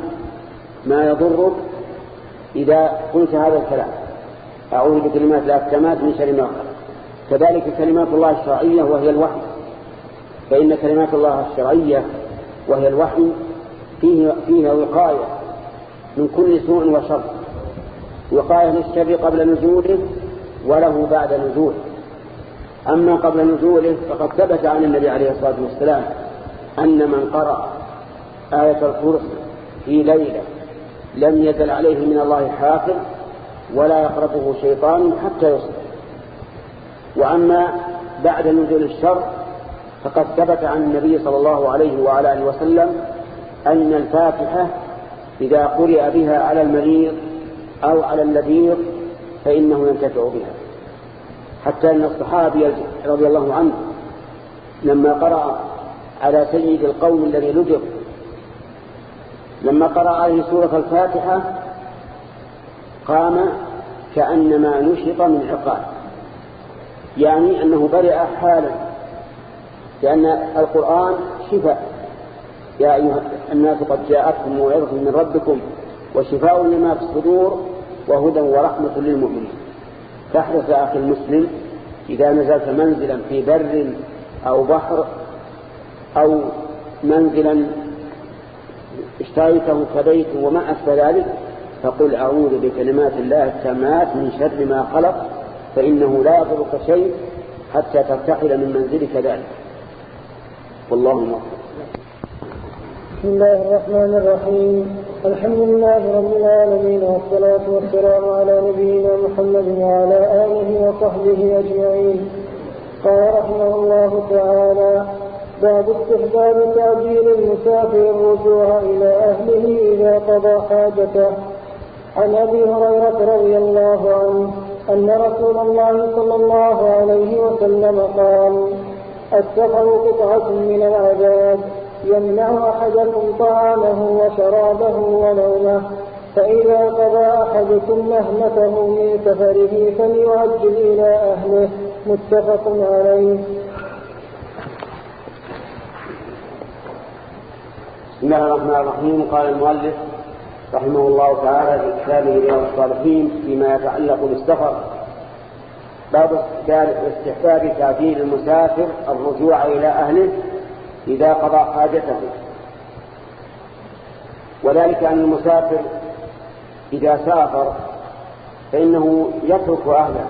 ما يضرك إذا قلت هذا الكلام. أعوذ بكلمات الأحكامات من شر ما كذلك كلمات الله الشرعية وهي الوحي. فإن كلمات الله الشرعية وهي الوحي فيه فيها وقاية. من كل سوء وشر. وقاية للشر قبل نزوله وله بعد نزوله. أما قبل نزوله فقد ثبت عن النبي عليه الصلاة والسلام أن من قرأ آية الكرسي في ليلة لم يزل عليه من الله حافظ ولا يقربه شيطان حتى يصبح. وأما بعد نزول الشر فقد ثبت عن النبي صلى الله عليه وعلى آله وسلم أن الفاتحة إذا قرئ بها على المريض أو على اللذيذ فإنه ينتفع بها. حتى أن الصحابي رضي الله عنه لما قرأ على سيد القوم الذي لجر لما قرأ عليه سورة الفاتحة قام كأنما نشط من عقال يعني أنه برئ حالا لأن القرآن شفاء. يا أيها الناس قد جاءتكم موعظة من ربكم وشفاء لما في الصدور وهدى ورحمة للمؤمنين. فاحرص يا أخي المسلم إذا نزلت منزلا في بر أو بحر أو منزلا اشتريته كبيت وما أشبه ذلك فقل أعوذ بكلمات الله التامات من شر ما خلق فإنه لا يضرك شيء حتى ترتحل من منزلك ذلك. والله موفق. بسم الله الرحمن الرحيم. الحمد لله رب العالمين والصلاة والسلام على نبينا محمد وعلى آله وصحبه أجمعين. قال رحمه الله تعالى باب استحباب تعجيل المسافر الرجوع إلى أهله إذا قضى حاجته. عن أبي هريرة رضي الله عنه أن رسول الله صلى الله عليه وسلم قال السفر قطعة من العذاب. يمنع أحدكم طعامه وشرابه ونومه فإذا قضى أحدكم مهمته من سفره فليعجل إلى أهله. متفق عليه. بسم الله الرحمن الرحيم. قال المؤلف رحمه الله تعالى في كتابه رياض الصالحين فيما يتعلق بالسفر. باب استحباب تعجيل المسافر الرجوع إلى أهله. إذا قضى حاجته. وذلك أن المسافر إذا سافر فإنه يترك أهله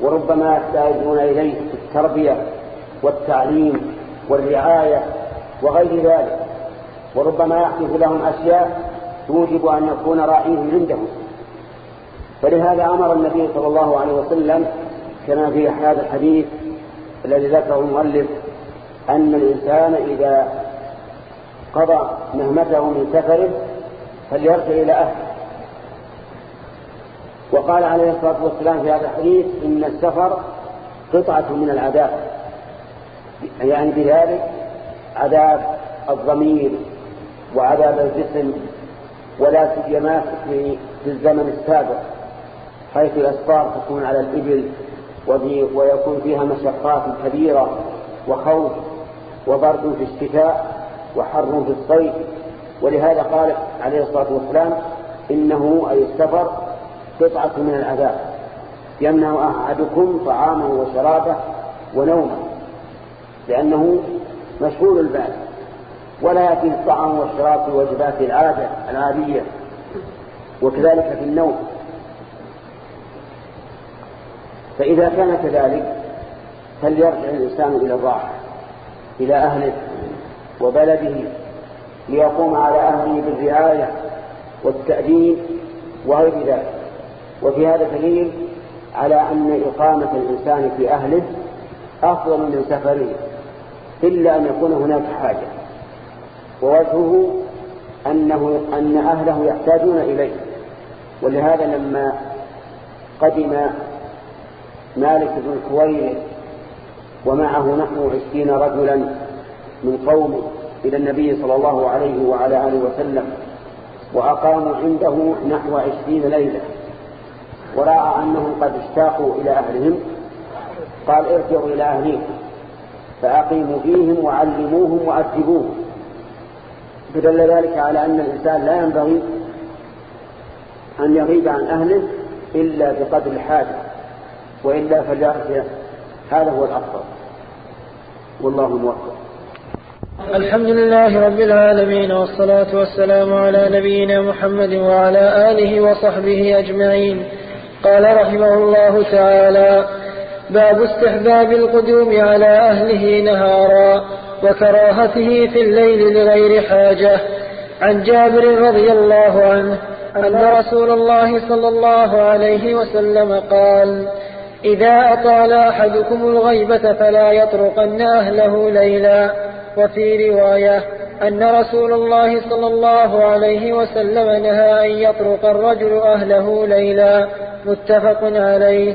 وربما يحتاجون إليه في التربية والتعليم والرعاية وغير ذلك. وربما يحدث لهم أشياء توجب أن يكون راعيهم عندهم. فلهذا أمر النبي صلى الله عليه وسلم كما في هذا الحديث الذي ذكره المؤلف أن الإنسان إذا قضى مهمته من سفره فليرجع إلى أهله. وقال عليه الصلاة والسلام في هذا الحديث إن السفر قطعة من العذاب. يعني بذلك عذاب الضمير وعذاب الجسم ولا سيما في الزمن السابق حيث الأسفار تكون على الإبل ويكون فيها مشقات كبيرة وخوف. وبرد في الشتاء وحر في الصيف. ولهذا قال عليه الصلاة والسلام إنه أي السفر قطعة من العذاب. يمنع أحدكم طعامه وشرابه ونومه لأنه مشغول البال. ولا يأتي الطعام والشراب في وجبات العادة العادية وكذلك في النوم. فإذا كان كذلك فليرجع الإنسان إلى الراحة. إلى أهله وبلده ليقوم على أهله بالرعاية والتأديب وغير ذلك. وفي هذا دليل على أن إقامة الإنسان في أهله أفضل من سفره إلا أن يكون هناك حاجة. ووجهه أنه أن أهله يحتاجون إليه. ولهذا لما قدم مالك بن الحويرث ومعه نحو عشرين رجلا من قومه إلى النبي صلى الله عليه وعلى آله وسلم وأقاموا عنده نحو عشرين ليلة. ورأى أنهم قد اشتاقوا إلى أهلهم قال ارجعوا إلى أهليكم فأقيموا فيهم وعلموهم وأدبوهم فدل ذلك على أن الإنسان لا ينبغي أن يغيب عن أهله إلا بقدر الحاجة وإلا فليرجع هذا هو الأفضل. والله موفق. الحمد لله رب العالمين والصلاة والسلام على نبينا محمد وعلى آله وصحبه أجمعين. قال رحمه الله تعالى باب استحباب القدوم على أهله نهارا وكراهته في الليل لغير حاجة. عن جابر رضي الله عنه أن رسول الله صلى الله عليه وسلم قال إذا أطال أحدكم الغيبة فلا يطرقن أهله ليلا. وفي رواية أن رسول الله صلى الله عليه وسلم نهى أن يطرق الرجل أهله ليلا. متفق عليه.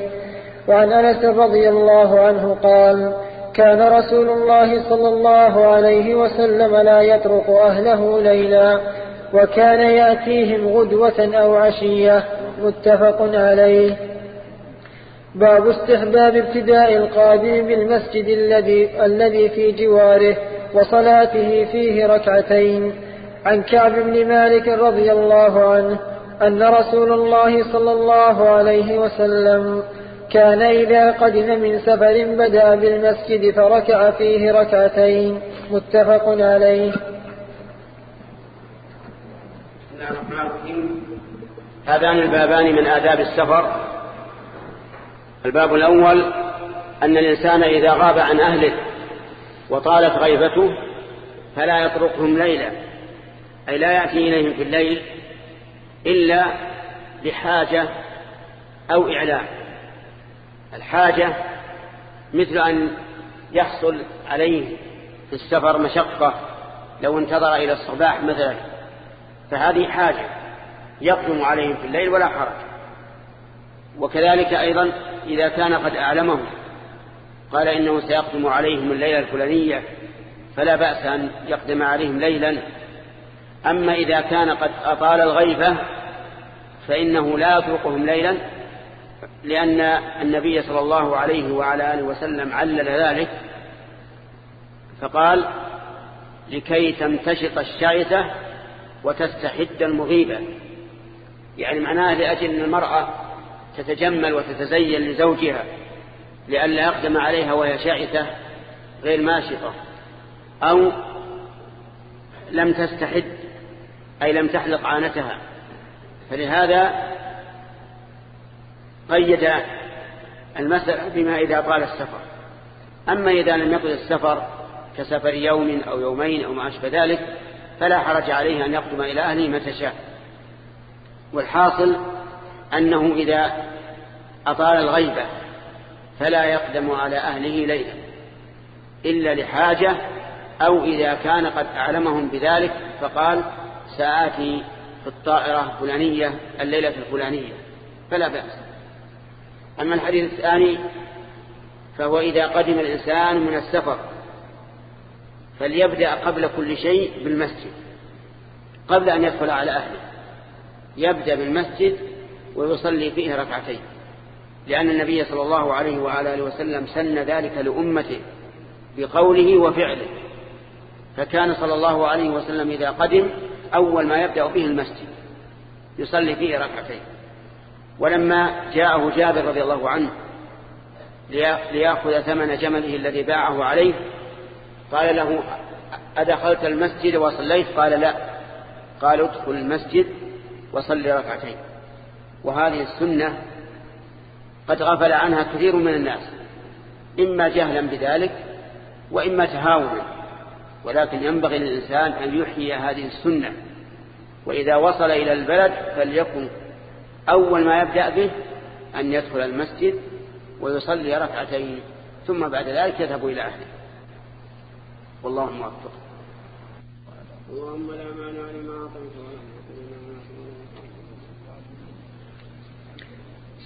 وعن أنس رضي الله عنه قال كان رسول الله صلى الله عليه وسلم لا يطرق أهله ليلا. وكان يأتيهم غدوة أو عشية. متفق عليه. باب استحباب ابتداء القادم بالمسجد الذي الذي في جواره وصلاته فيه ركعتين. عن كعب بن مالك رضي الله عنه أن رسول الله صلى الله عليه وسلم كان إذا قدم من سفر بدأ بالمسجد فركع فيه ركعتين. متفق عليه. هذان البابان من آداب السفر. الباب الأول أن الإنسان إذا غاب عن أهله وطالت غيبته فلا يطرقهم ليلا أي لا يأتي إليهم في الليل إلا لحاجة أو إعلام الحاجة مثل أن يحصل عليه في السفر مشقة لو انتظر إلى الصباح مثلا فهذه حاجة يقدم عليهم في الليل ولا حرج. وكذلك أيضا إذا كان قد أعلمهم قال إنه سيقدم عليهم الليلة الفلانية فلا بأس أن يقدم عليهم ليلا. أما إذا كان قد أطال الغيبة فإنه لا يتركهم ليلا لأن النبي صلى الله عليه وعلى آله وسلم علل ذلك فقال لكي تمتشط الشعثة وتستحد المغيبة. يعني معناه لأجل أن المرأة تتجمل وتتزين لزوجها لئلا يقدم عليها وهي شعثة غير ماشطة أو لم تستحد أي لم تحلق عانتها. فلهذا قيد المسألة بما إذا طال السفر. أما إذا لم يطل السفر كسفر يوم أو يومين أو ما أشبه ذلك فلا حرج عليه أن يقدم إلى أهله متى شاء والحاصل أنه إذا أطال الغيبة فلا يقدم على أهله ليلا إلا لحاجة أو إذا كان قد أعلمهم بذلك فقال سآتي في الطائرة الفلانية الليلة الفلانية فلا بأس. أما الحديث الثاني فهو إذا قدم الإنسان من السفر فليبدأ قبل كل شيء بالمسجد قبل أن يدخل على أهله يبدأ بالمسجد ويصلي فيه ركعتين. لأن النبي صلى الله عليه وعلى آله وسلم سن ذلك لأمته بقوله وفعله. فكان صلى الله عليه وسلم إذا قدم أول ما يبدأ به المسجد يصلي فيه ركعتين. ولما جاءه جابر رضي الله عنه ليأخذ ثمن جمله الذي باعه عليه قال له أدخلت المسجد وصليت؟ قال لا. قال ادخل المسجد وصل ركعتين. وهذه السنة قد غفل عنها كثير من الناس إما جهلا بذلك وإما تهاونا ولكن ينبغي للإنسان أن يحيي هذه السنة وإذا وصل إلى البلد فليكن أول ما يبدأ به أن يدخل المسجد ويصلي ركعتين ثم بعد ذلك يذهب إلى أهله. والله موفق. اللهم لا مانع لما أعطيت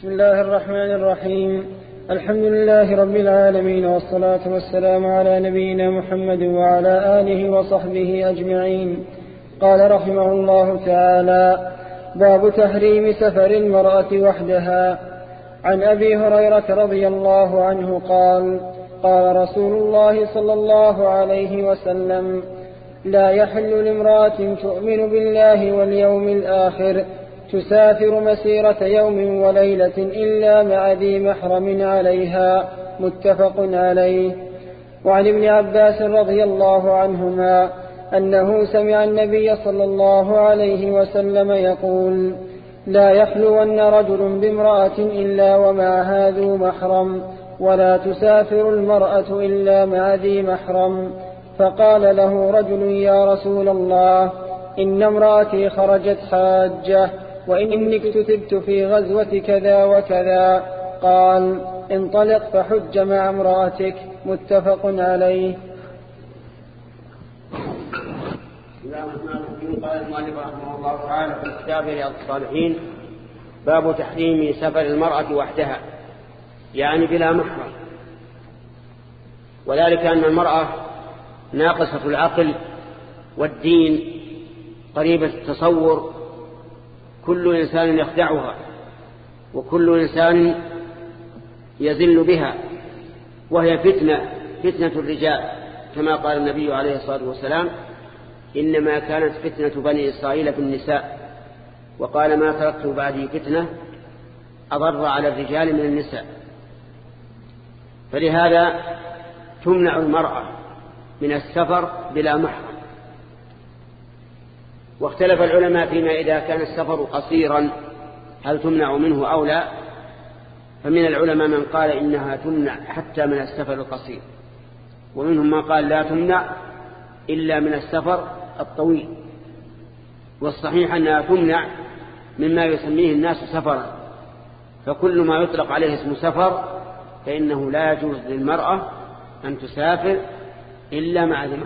بسم الله الرحمن الرحيم. الحمد لله رب العالمين والصلاة والسلام على نبينا محمد وعلى آله وصحبه أجمعين. قال رحمه الله تعالى باب تحريم سفر المرأة وحدها. عن أبي هريرة رضي الله عنه قال قال رسول الله صلى الله عليه وسلم لا يحل لامرأة تؤمن بالله واليوم الآخر تسافر مسيرة يوم وليلة إلا مع ذي محرم عليها متفق عليه. وعن ابن عباس رضي الله عنهما أنه سمع النبي صلى الله عليه وسلم يقول لا يخلون رجل بامرأة إلا ومعها ذو محرم ولا تسافر المرأة إلا مع ذي محرم. فقال له رجل يا رسول الله إن امرأتي خرجت حاجة وإني اكتتبت في غزوة كذا وكذا. قال انطلق فحج مع امرأتك. متفق عليه. قال رحمه الله تعالى في كتاب رياض الصالحين باب تحريم سفر المرأة وحدها يعني بلا محرم. وذلك أن المرأة ناقصة العقل والدين قريبة التصور كل إنسان يخدعها وكل إنسان يزل بها وهي فتنة فتنة الرجال. كما قال النبي عليه الصلاة والسلام إنما كانت فتنة بني إسرائيل بالنساء. وقال ما تركت بعدي فتنة أضر على الرجال من النساء. فلهذا تمنع المرأة من السفر بلا محرم. واختلف العلماء فيما إذا كان السفر قصيرا هل تمنع منه أو لا؟ فمن العلماء من قال إنها تمنع حتى من السفر القصير. ومنهم من قال لا تمنع إلا من السفر الطويل. والصحيح أنها تمنع مما يسميه الناس سفرا. فكل ما يطلق عليه اسم سفر فإنه لا يجوز للمرأة أن تسافر إلا مع ذي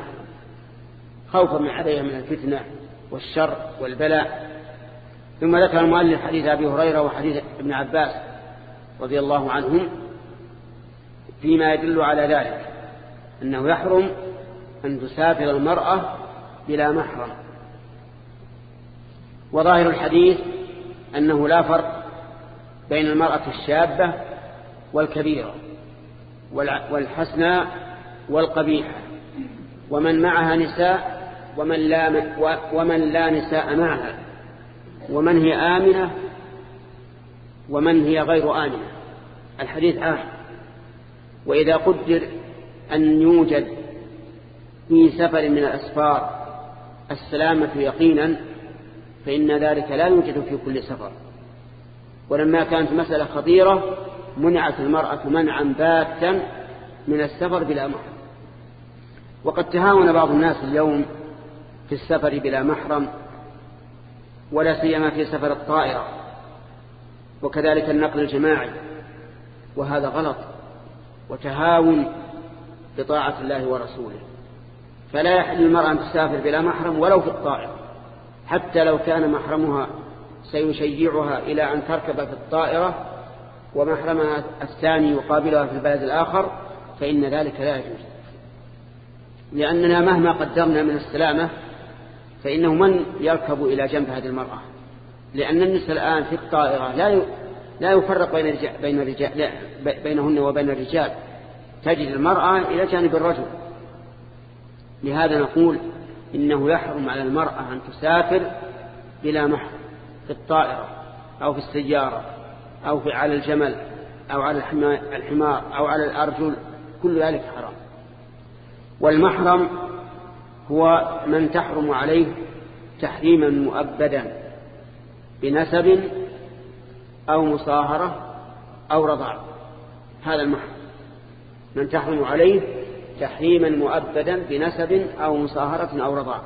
خوفا من عليها من الفتنة. والشر والبلاء. ثم ذكر المؤلف حديث أبي هريرة وحديث ابن عباس رضي الله عنهم فيما يدل على ذلك أنه يحرم أن تسافر المرأة بلا محرم. وظاهر الحديث أنه لا فرق بين المرأة الشابة والكبيرة والحسنى والقبيحة ومن معها نساء ومن لا, ومن لا نساء معها ومن هي آمنة ومن هي غير آمنة. الحديث آه وإذا قدر أن يوجد في سفر من الأسفار السلامة يقينا فإن ذلك لا يوجد في كل سفر. ولما كانت مسألة خطيرة منعت المرأة منعا باتا من السفر بلا محرم وقد تهاون بعض الناس اليوم في السفر بلا محرم ولا سيما في سفر الطائرة وكذلك النقل الجماعي وهذا غلط وتهاون بطاعة الله ورسوله. فلا يحل المرأة أن تسافر بلا محرم ولو في الطائرة حتى لو كان محرمها سيشيعها إلى أن تركب في الطائرة ومحرمها الثاني يقابلها في البلد الآخر فإن ذلك لا يجوز. لأننا مهما قدرنا من السلامة فإنه من يركب إلى جنب هذه المرأة. لأن النساء الآن في الطائرة لا لا يفرق بين الرجال بين الرجال بينهن وبين الرجال. تجد المرأة إلى جانب الرجل. لهذا نقول إنه يحرم على المرأة أن تسافر بلا محرم في الطائرة أو في السيارة أو في على الجمل أو على الحمار أو على الأرجل. كل ذلك حرام. والمحرم هو من تحرم عليه تحريما مؤبدا بنسب أو مصاهرة أو رضاع. هذا المحرم من تحرم عليه تحريما مؤبدا بنسب أو مصاهرة أو رضاع.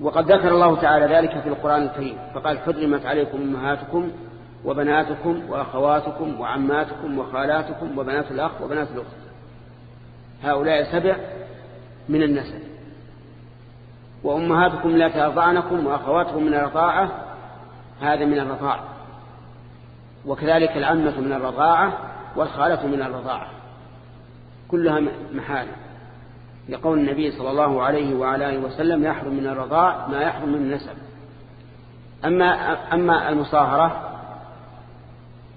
وقد ذكر الله تعالى ذلك في القرآن الكريم. فقال حرمت عليكم أمهاتكم وبناتكم وأخواتكم وعماتكم وخالاتكم وبنات الأخ وبنات الأخت. هؤلاء سبع من النسب وأمهاتكم لا ترضعنكم وأخواتكم من الرضاعة هذا من الرضاعة وكذلك العمة من الرضاعة والخالة من الرضاعة. كلها محارم لقول النبي صلى الله عليه وعلى آله وسلم يحرم من الرضاع ما يحرم من النسب. أما, أما المصاهرة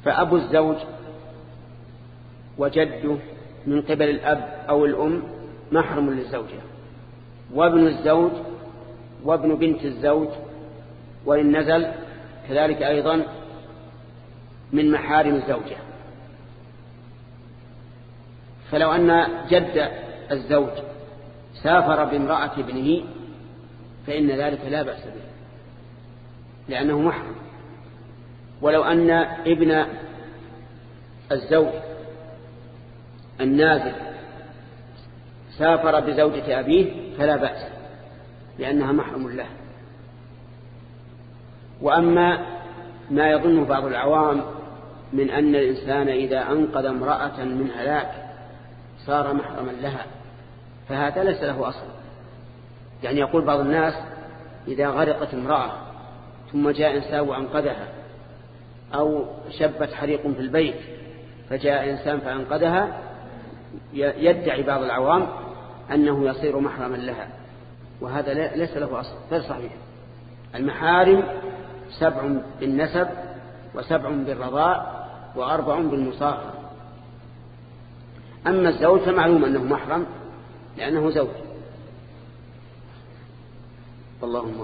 فأبو الزوج وجده من قبل الأب أو الأم محرم للزوجة وابن الزوج وابن بنت الزوج وإن نزل كذلك أيضا من محارم الزوجة فلو أن جد الزوج سافر بامرأة ابنه فإن ذلك لا بأس به لأنه محرم. ولو أن ابن الزوج النازل سافر بزوجة أبيه فلا بأس لأنها محرم له. وأما ما يظن بعض العوام من أن الإنسان إذا أنقذ امرأة من هلاك صار محرما لها فهذا ليس له أصل. يعني يقول بعض الناس إذا غرقت امرأة ثم جاء إنسان وأنقذها أو شبت حريق في البيت فجاء إنسان فأنقذها يدعي بعض العوام أنه يصير محرما لها وهذا ليس له أصل غير صحيح. المحارم سبع بالنسب وسبع بالرضاء وأربع بالمصاهرة أما الزوج فمعلوم أنه محرم لأنه زوج. اللهم